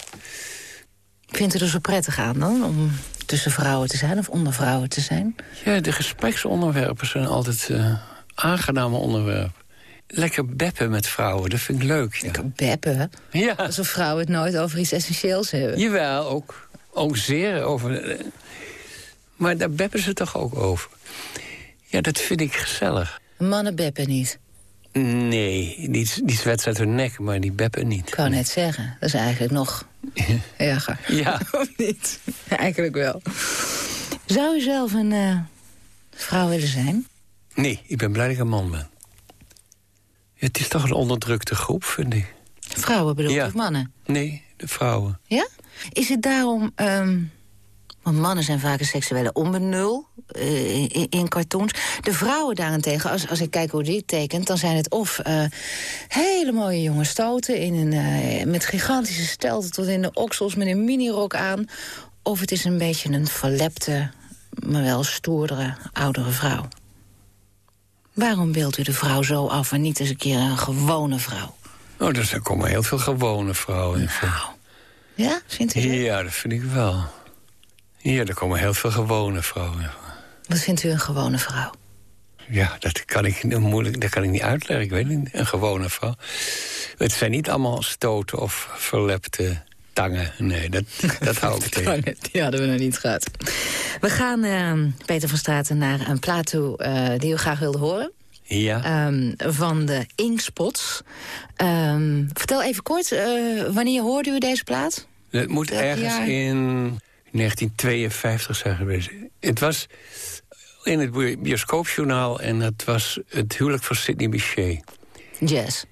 Vindt u er zo prettig aan dan? Om tussen vrouwen te zijn of onder vrouwen te zijn? Ja, de gespreksonderwerpen zijn altijd eh, aangename onderwerpen. Lekker beppen met vrouwen, dat vind ik leuk. Ja, Beppen, hè? ja. Alsof vrouwen het nooit over iets essentieels hebben. jawel, ook, ook zeer over... eh, maar daar beppen ze toch ook over. Ja, dat vind ik gezellig. Mannen beppen niet. Nee, die, die zwetsen uit hun nek, maar die beppen niet. Ik wou net zeggen. Dat is eigenlijk nog erger. Ja. Of niet? Eigenlijk wel. Zou u zelf een eh, vrouw willen zijn? Nee, ik ben blij dat ik een man ben. Het is toch een onderdrukte groep, vind ik. Vrouwen bedoel Ja. ik mannen? Nee, de vrouwen. Ja? Is het daarom... ehm, want mannen zijn vaak een seksuele onbenul eh, in, in cartoons. De vrouwen daarentegen, als, als ik kijk hoe die tekent... dan zijn het of eh, hele mooie jonge stoten... In een, eh, met gigantische stelten tot in de oksels met een minirok aan... of het is een beetje een verlepte, maar wel stoerdere, oudere vrouw. Waarom beeldt u de vrouw zo af en niet eens een keer een gewone vrouw? Oh, dus er komen heel veel gewone vrouwen in voor. Ja, vindt u dat? Ja, dat vind ik wel. Ja, er komen heel veel gewone vrouwen. Wat vindt u een gewone vrouw? Ja, dat kan ik, moeilijk, dat kan ik niet uitleggen. Ik weet niet. Een gewone vrouw. Het zijn niet allemaal stoten of verlepte tangen. Nee, dat, dat hou ik tegen. Die hadden we nog niet gehad. We gaan, ehm, Peter van Straten, naar een plaat toe eh, die u graag wilde horen. Ja. Ehm, van de Inkspots. Ehm, vertel even kort, eh, wanneer hoorde u deze plaat? Het moet Welk ergens jaar? in 1952 zijn geweest. Het was in het bi- bioscoopjournaal en het was het huwelijk van Sidney Bechet. Jazz.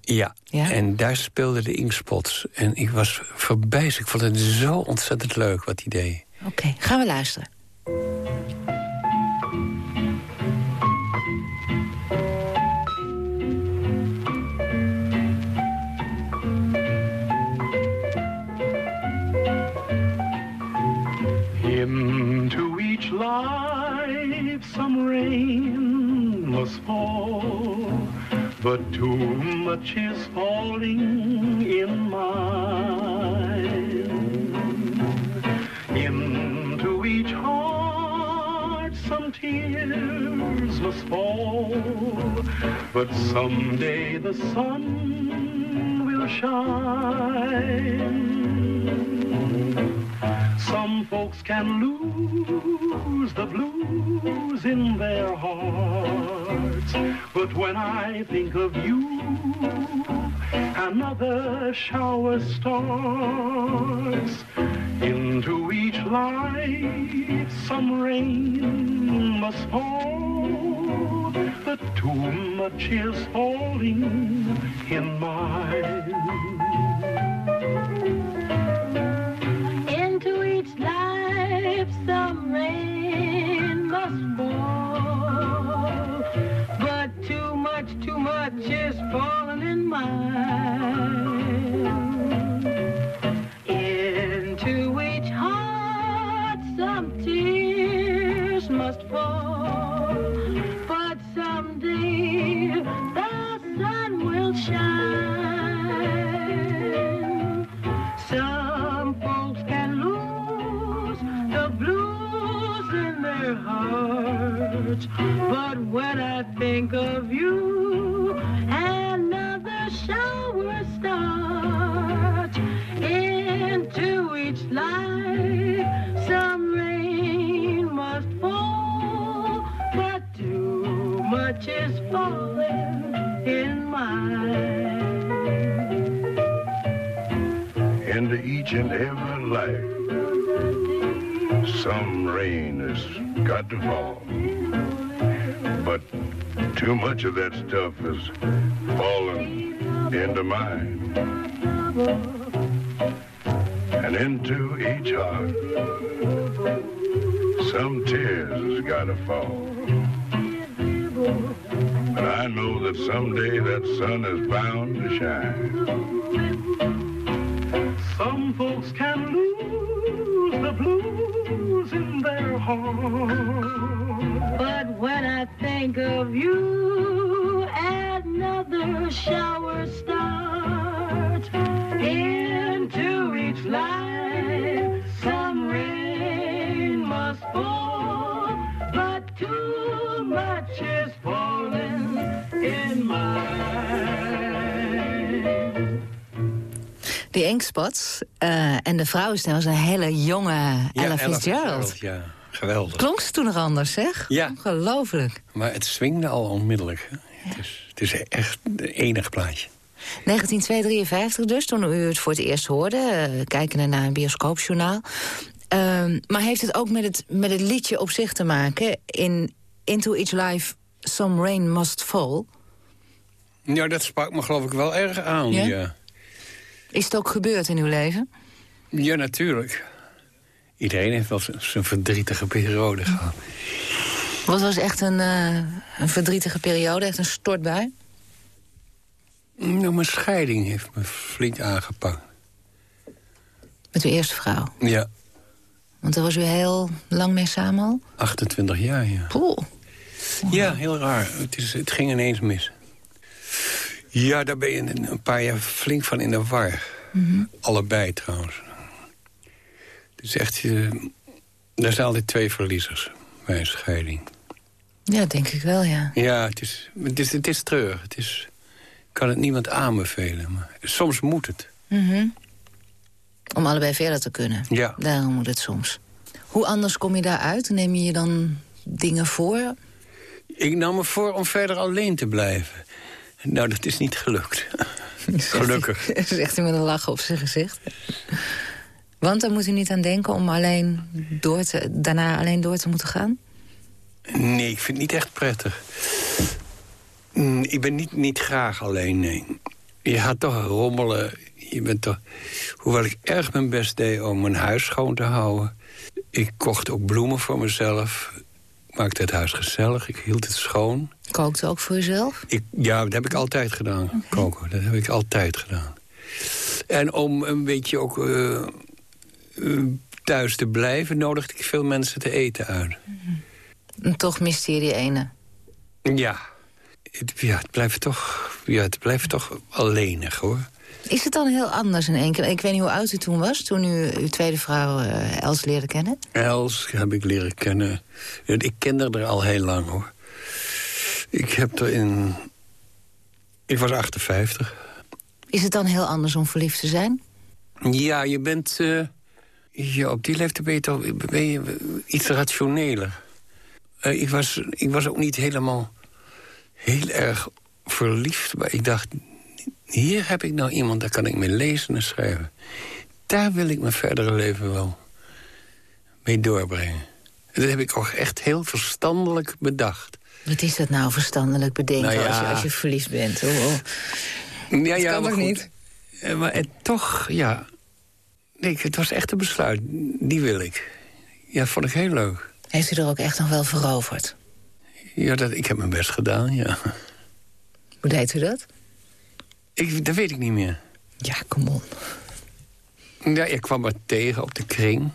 Ja. Ja? en daar speelden de Inkspots. En ik was verbijsterd. Ik vond het zo ontzettend leuk wat hij deed. Oké, gaan we luisteren. Must fall, but too much is falling in mine. Into each heart some tears must fall, but someday the sun will shine. Some folks can lose the blues in their hearts. But when I think of you, another shower starts. Into each life some rain must fall. But too much is falling in mine. Each life some rain must fall. But too much, too much is falling in mine. To fall. But too much of that stuff has fallen into mine. And into each heart, some tears has got to fall. But I know that someday that sun is bound to shine. Inkspots. eh, en de vrouwenstem was een hele jonge Ella Fitzgerald. Ja, geweldig. Klonk ze toen nog anders, zeg? Ja. Ongelooflijk. Maar het swingde al onmiddellijk. hè. Het, is, het is echt een enig plaatje. 1953 dus, toen u het voor het eerst hoorde. eh, kijkende naar een bioscoopjournaal. Ehm, maar heeft het ook met het, met het liedje op zich te maken? In Into Each Life, Some Rain Must Fall. Ja, dat sprak me geloof ik wel erg aan. Ja? Ja? Is het ook gebeurd in uw leven? Ja, natuurlijk. Iedereen heeft wel zijn verdrietige periode gehad. Wat was echt een, eh, een verdrietige periode, echt een stortbui? Nou, mijn scheiding heeft me flink aangepakt. Met uw eerste vrouw. Ja, Want daar was u heel lang mee samen al? 28 jaar, ja. Poeh. Ja, heel raar. Het, is, het ging ineens mis. Ja, daar ben je een, paar jaar flink van in de war. Allebei trouwens. Het is echt... eh, er zijn altijd twee verliezers bij een scheiding. Ja, denk ik wel, ja. Ja, het is, het is, het is treurig. Het is, ik kan het niemand aanbevelen. Maar soms moet het. Mhm. Om allebei verder te kunnen. Ja. Daarom moet het soms. Hoe anders kom je daaruit? Neem je je dan dingen voor? Ik nam me voor om verder alleen te blijven. Nou, dat is niet gelukt. Gelukkig. Zegt hij met een lach op zijn gezicht. Want dan moet u niet aan denken om alleen door te, daarna alleen door te moeten gaan? Nee, ik vind het niet echt prettig. Mm, Ik ben niet, niet graag alleen, nee. Je gaat toch rommelen. Je bent toch... Hoewel ik erg mijn best deed om mijn huis schoon te houden. Ik kocht ook bloemen voor mezelf. Maakte het huis gezellig. Ik hield het schoon. Kookt u ook voor uzelf? Ik, ja, dat heb ik altijd gedaan, koken. Dat heb ik altijd gedaan. En om een beetje ook eh, eh, thuis te blijven... nodigde ik veel mensen te eten uit. En toch miste je die ene. Ja. Het, ja, het blijft toch, ja, het blijft toch alleenig, hoor. Is het dan heel anders in één keer? Ik weet niet hoe oud u toen was, toen u uw tweede vrouw eh, Els leerde kennen. Els heb ik leren kennen. Ik kende er al heel lang, hoor. Ik heb er in... Ik was 58. Is het dan heel anders om verliefd te zijn? Ja, je bent... eh, ja, op die leeftijd ben je toch ben je iets rationeler. Eh, ik, was, ik was ook niet helemaal heel erg verliefd. Maar ik dacht, hier heb ik nou iemand, daar kan ik mee lezen en schrijven. Daar wil ik mijn verdere leven wel mee doorbrengen. En dat heb ik ook echt heel verstandelijk bedacht. Wat is dat nou, verstandelijk bedenken Nou ja. als, je, als je verliefd bent? Oh, oh. Ja, Dat ja, kan maar goed. niet? Eh, Maar het, toch, ja... Nee, het was echt een besluit. Die wil ik. Ja, vond ik heel leuk. Heeft u er ook echt nog wel veroverd? Ja, dat, ik heb mijn best gedaan, ja. Hoe deed u dat? Ik, dat weet ik niet meer. Ja, kom op. Ja, ik kwam maar tegen op de kring.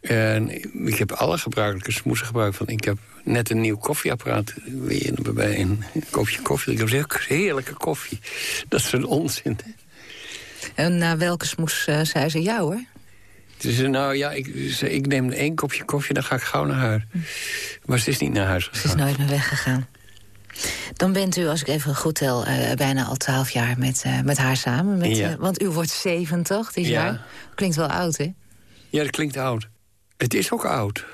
En ik heb alle gebruikelijke smoesen gebruikt. Van, ik heb net een nieuw koffieapparaat weer bij een kopje koffie. Ik heb heerlijke koffie. Dat is een onzin. En naar welke smoes eh, zei ze? Ja hoor. Dus nou ja, ik, ik neem één kopje koffie, dan ga ik gauw naar huis. Maar ze is niet naar huis Ze is gegaan. nooit meer weggegaan. Dan bent u, als ik even goed tel, eh, bijna al twaalf jaar met, eh, met haar samen. Met, Ja. eh, want u wordt 70 dit Ja. jaar. Klinkt wel oud, hè? Ja, dat klinkt oud. Het is ook oud.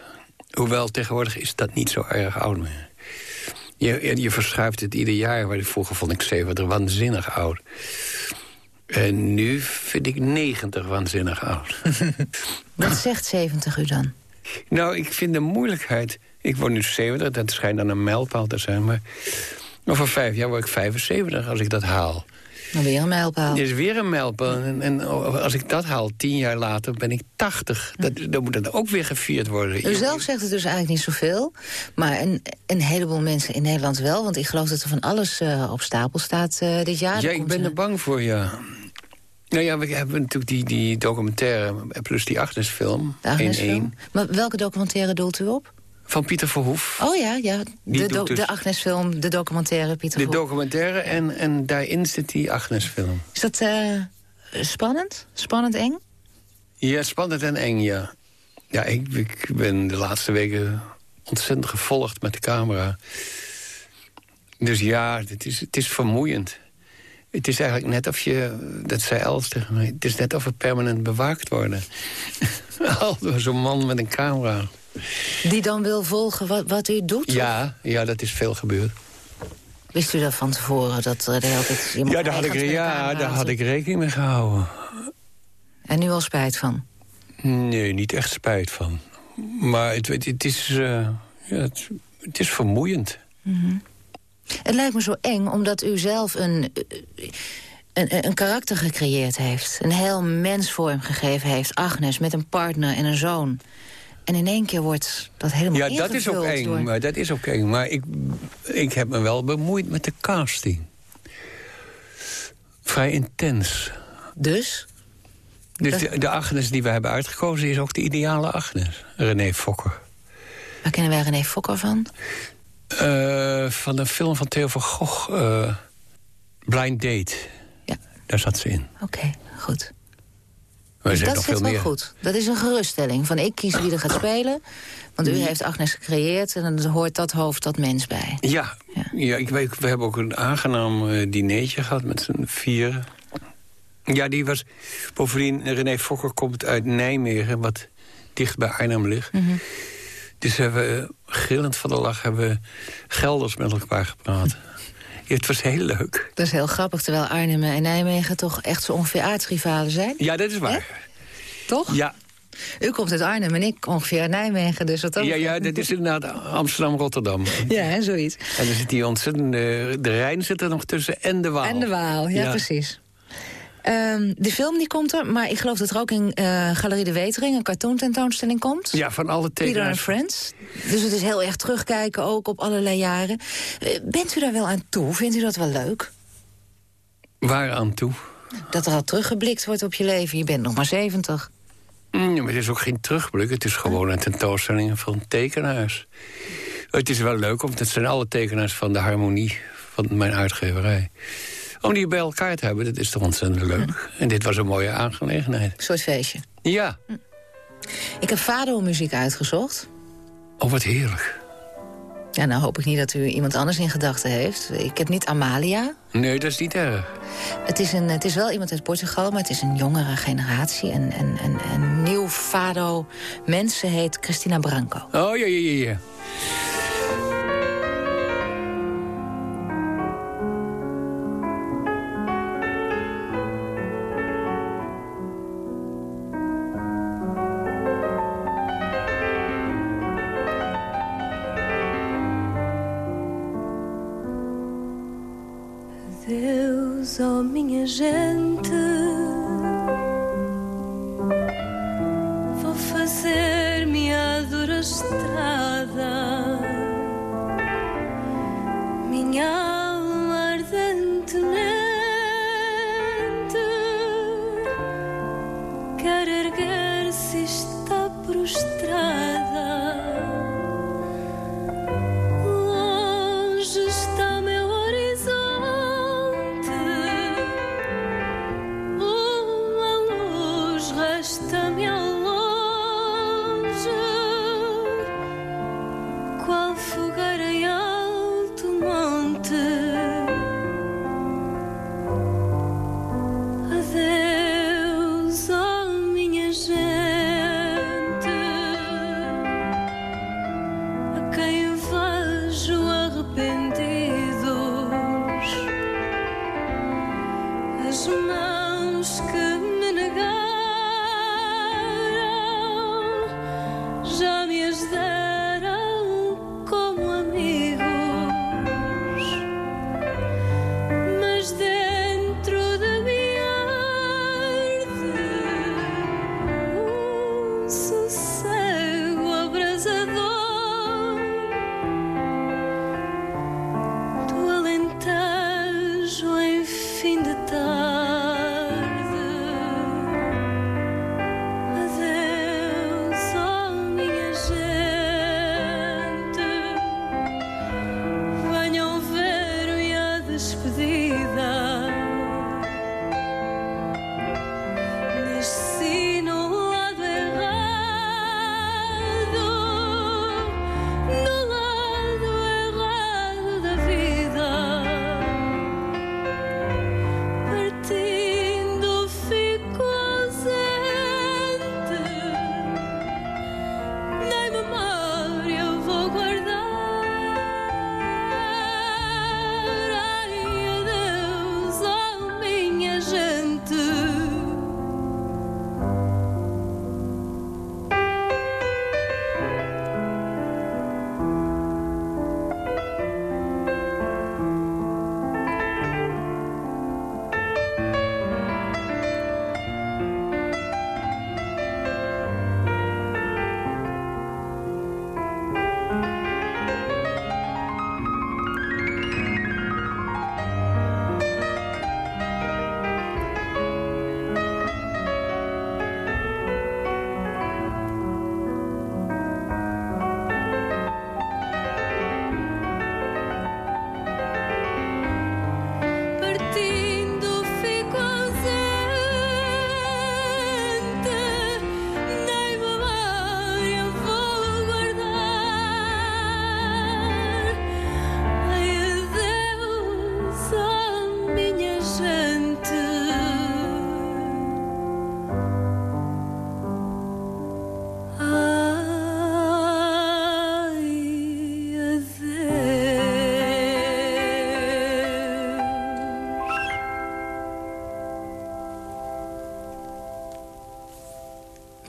Hoewel tegenwoordig is dat niet zo erg oud meer. Je, je, je verschuift het ieder jaar. Maar vroeger vond ik 70 waanzinnig oud. En nu vind ik 90 waanzinnig oud. Wat zegt 70 u dan? nou, ik vind de moeilijkheid... Ik word nu 70, dat schijnt dan een mijlpaal te zijn. Maar over vijf jaar word ik 75 als ik dat haal. Dan weer een mijlpaal. Er is weer een mijlpaal. En, en als ik dat haal, tien jaar later, ben ik 80. Dat, dan moet dat ook weer gevierd worden. U zelf zegt het dus eigenlijk niet zoveel. Maar een, een heleboel mensen in Nederland wel. Want ik geloof dat er van alles eh, op stapel staat eh, dit jaar. Ja, ik ben er bang voor, ja. Nou ja, we hebben natuurlijk die, die documentaire... plus die Agnes-film, de Agnesfilm. 1-1... Maar welke documentaire doelt u op? Van Pieter Verhoef. Oh ja, ja. Die De, dus- de Agnesfilm, de documentaire Pieter De Verhoef. documentaire en, en daarin zit die Agnes-film. Is dat eh, spannend? Spannend eng? Ja, spannend en eng, ja. Ja, ik, ik ben de laatste weken ontzettend gevolgd met de camera. Dus ja, het is, het is vermoeiend. Het is eigenlijk net of je, dat zei Els tegen mij... het is net of we permanent bewaakt worden. Al door zo'n man met een camera. Die dan wil volgen wat, wat u doet? Ja, ja, dat is veel gebeurd. Wist u dat van tevoren? Dat er de hele tijd iemand Ja, daar had, ik, ja, daar had ik rekening mee gehouden. En nu al spijt van? Nee, niet echt spijt van. Maar het, het, het is, eh, ja, het, het is vermoeiend. Het lijkt me zo eng, omdat u zelf een, eh, een, een karakter gecreëerd heeft. Een heel mens vorm gegeven heeft. Agnes, met een partner en een zoon. En in één keer wordt dat helemaal Ja, dat is ook eng. door- Maar, dat is ook eng. maar ik, ik heb me wel bemoeid met de casting. Vrij intens. Dus? Dus de, de Agnes die we hebben uitgekozen is ook de ideale Agnes. René Fokker. Waar kennen wij René Fokker van? Eh, van een film van Theo van Gogh. eh, Blind Date. Ja. Daar zat ze in. Oké, goed. Dus dat zit wel meer. goed. Dat is een geruststelling. Van ik kies wie er gaat spelen. Want u heeft Agnes gecreëerd en dan hoort dat hoofd dat mens bij. Ja, ja. ik weet, we hebben ook een aangenaam eh, dinertje gehad met z'n vieren. Ja, die was... Bovendien, René Fokker komt uit Nijmegen, wat dicht bij Arnhem ligt. Mhm. Dus hebben we, eh, grillend van de lach, hebben we Gelders met elkaar gepraat. Het was heel leuk. Dat is heel grappig, terwijl Arnhem en Nijmegen toch echt zo ongeveer aardsrivalen zijn. Ja, dat is waar. Toch? Ja, U komt uit Arnhem en ik ongeveer uit Nijmegen, dus wat dat ja, ja, dat is inderdaad Amsterdam-Rotterdam. Ja, hè, zoiets. En dan zit die ontzettende... De Rijn zit er nog tussen en de Waal. En de Waal, ja, Ja. precies. Ehm, de film die komt er, maar ik geloof dat er ook in eh, Galerie de Wetering... een cartoontentoonstelling komt. Ja, van alle Peter tekenaars. Friends. Dus het is heel erg terugkijken ook op allerlei jaren. Eh, Bent u daar wel aan toe? Vindt u dat wel leuk? Waar aan toe? Dat er al teruggeblikt wordt op je leven. Je bent nog maar 70. Mm, maar het is ook geen terugblik. Het is gewoon een tentoonstelling van tekenaars. Het is wel leuk, want het zijn alle tekenaars van de harmonie van mijn uitgeverij. Om die bij elkaar te hebben, dat is toch ontzettend leuk. En dit was een mooie aangelegenheid. Een soort feestje. Ja, Ik heb Fado-muziek uitgezocht. oh wat heerlijk. Ja, nou hoop ik niet dat u iemand anders in gedachten heeft. Ik heb niet Amalia. Nee, dat is niet erg. Het is, een, het is wel iemand uit Portugal, maar het is een jongere generatie. Een, een, een, een nieuw Fado-mens. Ze heet Christina Branco. Oh, ja, ja, ja, ja.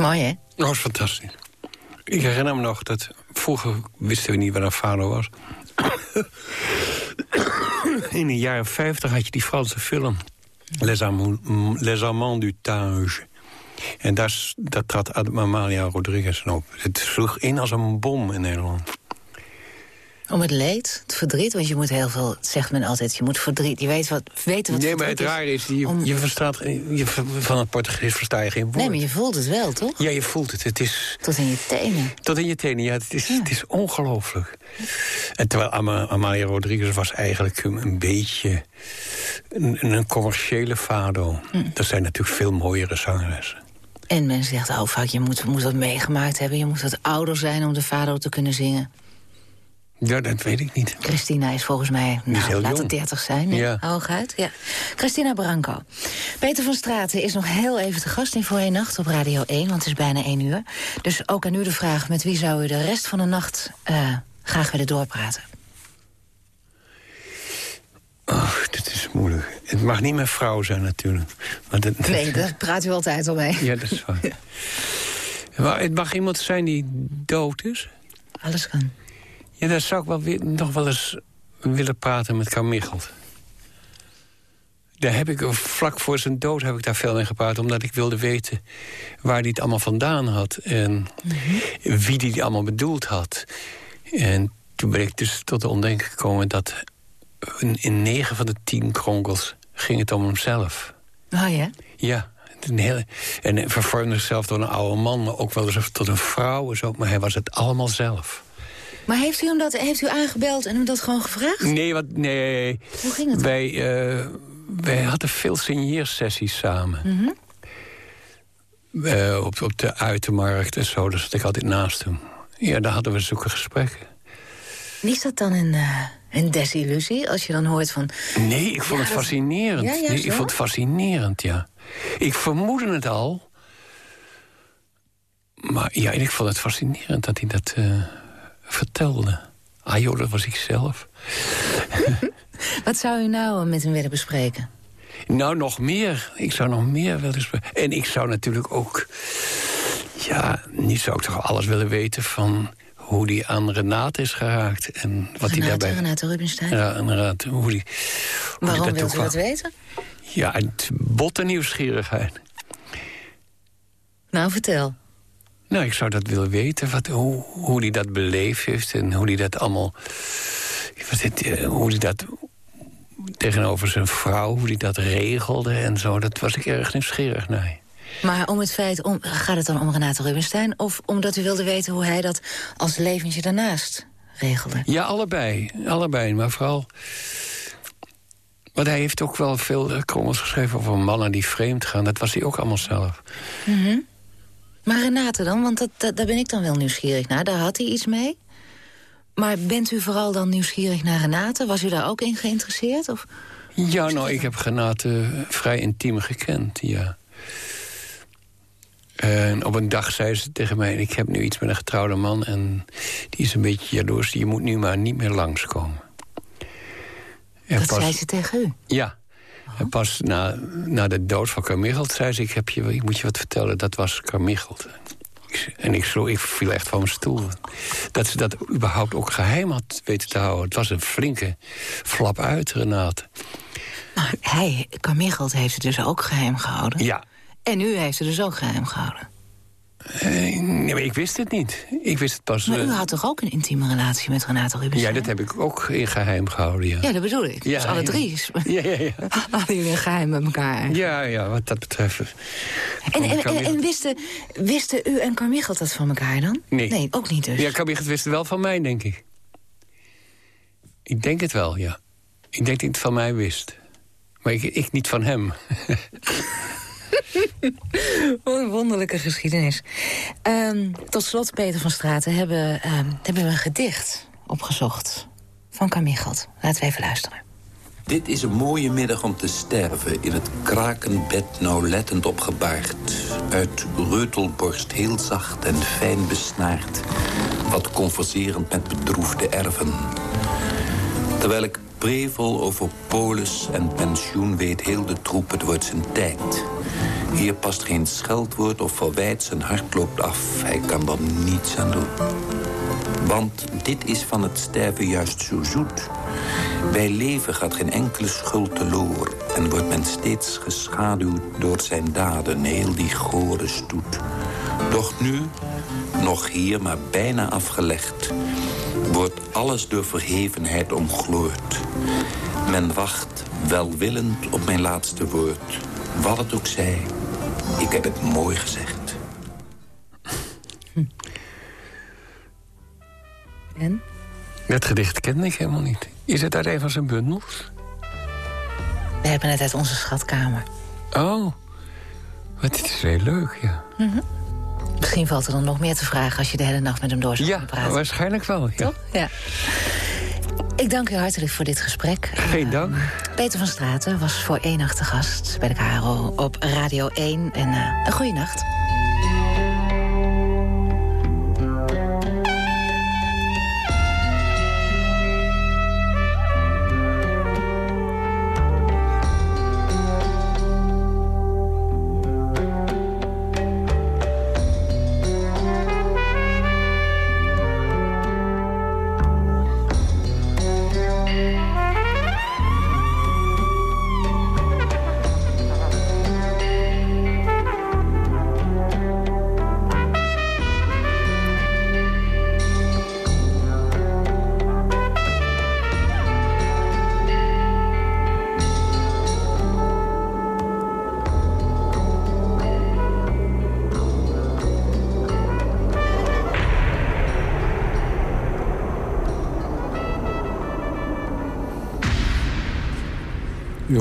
Mooi, hè? Dat was fantastisch. Ik herinner me nog dat vroeger wisten we niet wat een vader was. In de jaren 50 had je die Franse film Les, Les Amants du Tage. En daar, daar trad Amalia Rodriguez op. Het sloeg in als een bom in Nederland. Om het leed, het verdriet, want je moet heel veel, zegt men altijd, je moet verdriet, je weet wat, weten wat nee, maar het rare is, je, om- je verstaat, je, van het Portugees versta je geen woord. Nee, maar je voelt het wel, toch? Ja, je voelt het. Het is... Tot in je tenen. Tot in je tenen, ja. Het is, het is ongelooflijk. En terwijl Ama- Amalia Rodriguez was eigenlijk een, een beetje een, een commerciële fado. Er zijn natuurlijk veel mooiere zangeressen. En men zegt ook vaak, je moet, moet wat meegemaakt hebben, je moet wat ouder zijn om de vader te kunnen zingen. Ja, dat weet ik niet. Christina is volgens mij, nou, laat het jong. 30 zijn? Ja. hooguit. Ja. Christina Branco. Peter van Straten is nog heel even te gast in Voor één Nacht op Radio 1, want het is bijna 1 uur. Dus ook aan u de vraag, met wie zou u de rest van de nacht eh, graag willen doorpraten? Oh, dit is moeilijk. Het mag niet mijn vrouw zijn natuurlijk. Want het, Nee, daar praat u altijd al mee. Ja, dat is waar. Maar het mag iemand zijn die dood is. Alles kan. Ja, daar zou ik wel weer, nog wel eens willen praten met Carmichelt. Daar heb ik, vlak voor zijn dood heb ik daar veel mee gepraat... omdat ik wilde weten waar hij het allemaal vandaan had... en wie die het allemaal bedoeld had. En toen ben ik dus tot de ontdekking gekomen... dat in, negen van de tien kronkels ging het om hemzelf. Oh ja? Ja, een hele, en vervormde zichzelf door een oude man... maar ook wel eens tot een vrouw zo, maar hij was het allemaal zelf. Maar heeft u, hem dat, heeft u aangebeld en hem dat gewoon gevraagd? Nee, wat, nee. Hoe ging het? Wij, eh, wij hadden veel signeersessies samen. Eh, op, op de uitermarkt en zo, daar zat ik altijd naast hem. Ja, daar hadden we zulke gesprekken. Is dat dan een, eh, een desillusie, als je dan hoort van... Nee, ik vond Ja, het fascinerend. Ja, nee, ik vond het fascinerend, ja. Ik vermoedde het al. Maar ja, ik vond het fascinerend dat hij dat vertelde. Ah joh, dat was ik zelf. Wat zou u nou met hem willen bespreken? Nou, nog meer. Ik zou nog meer willen spreken. En ik zou natuurlijk ook... Ja, nu zou ik toch alles willen weten van hoe die aan Renate is geraakt. En wat hij Renate, daarbij... Renate Rubinstein? Ja, inderdaad. Hoe die, hoe Waarom die wilt u dat weten? Ja, het botte nieuwsgierigheid. Nou, vertel. Nou, ik zou dat willen weten, wat, hoe, hoe hij dat beleefd heeft... en hoe hij dat allemaal... Wat het, eh, hoe hij dat tegenover zijn vrouw, hoe hij dat regelde en zo. Dat was ik erg nieuwsgierig naar. Maar om het feit, om, gaat het dan om Renate Rubinstein... of omdat u wilde weten hoe hij dat als leventje daarnaast regelde? Ja, allebei. Allebei, maar vooral... Want hij heeft ook wel veel eh, krommels geschreven over mannen die vreemd gaan. Dat was hij ook allemaal zelf. Mhm. Maar Renate dan, want dat, dat, daar ben ik dan wel nieuwsgierig naar. Daar had hij iets mee. Maar bent u vooral dan nieuwsgierig naar Renate? Was u daar ook in geïnteresseerd? Of? Ja, nou, ik heb Renate vrij intiem gekend, ja. En op een dag zei ze tegen mij... ik heb nu iets met een getrouwde man en die is een beetje jaloers. Je moet nu maar niet meer langskomen. En dat pas- zei ze tegen u? Ja. En pas na, na de dood van Carmichelt zei ze... Ik, heb je, ik moet je wat vertellen, dat was Carmichelt. En ik, zo, ik viel echt van mijn stoel. Dat ze dat überhaupt ook geheim had weten te houden. Het was een flinke flap uit, Renate. Maar hij, Carmichelt, heeft het dus ook geheim gehouden? Ja. En u heeft het dus ook geheim gehouden? Eh, nee, maar ik wist het niet. Ik wist het pas... Maar u eh, had toch ook een intieme relatie met Renate ja, Rubinstein? dat heb ik ook in geheim gehouden, ja. Ja, dat bedoel ik. Ja, dus alle ja. drie Ja, ja, ja. hadden jullie een geheim met elkaar. eigenlijk. Ja, ja, wat dat betreft. En, en, en, wisten, wisten u en Carmichelt dat van elkaar dan? Nee. Nee, ook niet dus. Ja, Carmichelt wist het wel van mij, denk ik. Ik denk het wel, ja. Ik denk dat hij het van mij wist. Maar ik, ik niet van hem. Wat een wonderlijke geschiedenis. Ehm, tot slot, Peter van Straten, hebben, ehm, hebben we een gedicht opgezocht van Carmichelt. Laten we even luisteren. Dit is een mooie middag om te sterven, in het krakenbed nauwlettend opgebaard. Uit reutelborst heel zacht en fijn besnaard, wat converserend met bedroefde erven. Terwijl ik prevel over polis en pensioen weet heel de troep, het wordt zijn tijd. Hier past geen scheldwoord of verwijt, zijn hart loopt af. Hij kan er niets aan doen. Want dit is van het sterven juist zo zoet. Bij leven gaat geen enkele schuld teloor... en wordt men steeds geschaduwd door zijn daden, heel die gore stoet. Doch nu, nog hier, maar bijna afgelegd... wordt alles door verhevenheid omgloord. Men wacht welwillend op mijn laatste woord. Wat het ook zij, ik heb het mooi gezegd. En? Dat gedicht kende ik helemaal niet. Is het uit een van zijn bundels? We hebben het uit onze schatkamer. Oh, wat dit is heel leuk, ja. Mhm. Misschien valt er dan nog meer te vragen als je de hele nacht met hem door zou gaan praten. Waarschijnlijk wel, ja. Toch? Ja. Ik dank u hartelijk voor dit gesprek. Geen dank. Peter van Straten was voor één nacht te gast bij de KRO op Radio 1. En eh, een goede nacht.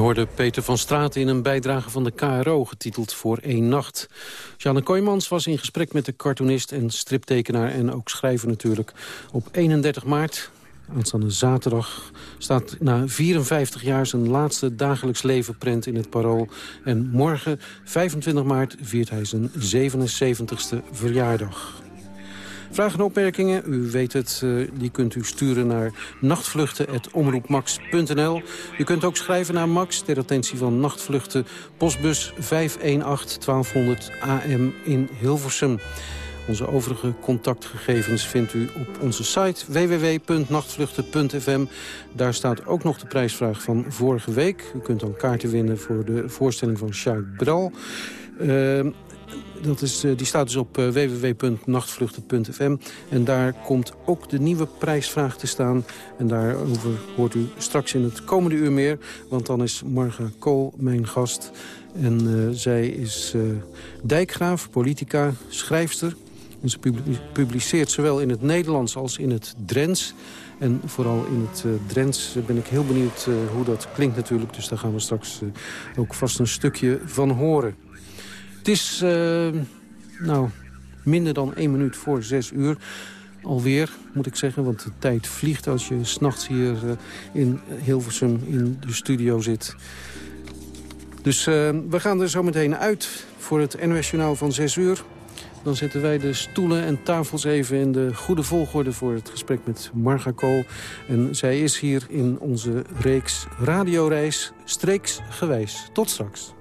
Hoorde Peter van Straten in een bijdrage van de KRO, getiteld Voor één nacht. Janne Kooijmans was in gesprek met de cartoonist en striptekenaar... en ook schrijver natuurlijk. Op 31 maart, aanstaande zaterdag... staat na 54 jaar zijn laatste dagelijks leven prent in het Parool. En morgen, 25 maart, viert hij zijn 77ste verjaardag. Vragen en opmerkingen, u weet het, eh, die kunt u sturen naar nachtvluchten.omroepmax.nl. U kunt ook schrijven naar Max ter attentie van Nachtvluchten, postbus 518 1200 AM in Hilversum. Onze overige contactgegevens vindt u op onze site www.nachtvluchten.fm. Daar staat ook nog de prijsvraag van vorige week. U kunt dan kaarten winnen voor de voorstelling van Sjaak Bral. Uh, dat is, eh, die staat dus op uh, www.nachtvluchten.fm. En daar komt ook de nieuwe prijsvraag te staan. En daarover hoort u straks in het komende uur meer. Want dan is Marga Kool mijn gast. En uh, zij is dijkgraaf, politica, schrijfster. En ze publiceert zowel in het Nederlands als in het Drents. En vooral in het uh, Drents ben ik heel benieuwd hoe dat klinkt natuurlijk. Dus daar gaan we straks ook vast een stukje van horen. Het is nou, minder dan één minuut voor zes uur. Alweer, moet ik zeggen, want de tijd vliegt als je s'nachts hier in Hilversum in de studio zit. Dus we gaan er zo meteen uit voor het NOS Journaal van 6 uur. Dan zetten wij de stoelen en tafels even in de goede volgorde... voor het gesprek met Marga Kool. En zij is hier in onze reeks radioreis streeks gewijs. Tot straks.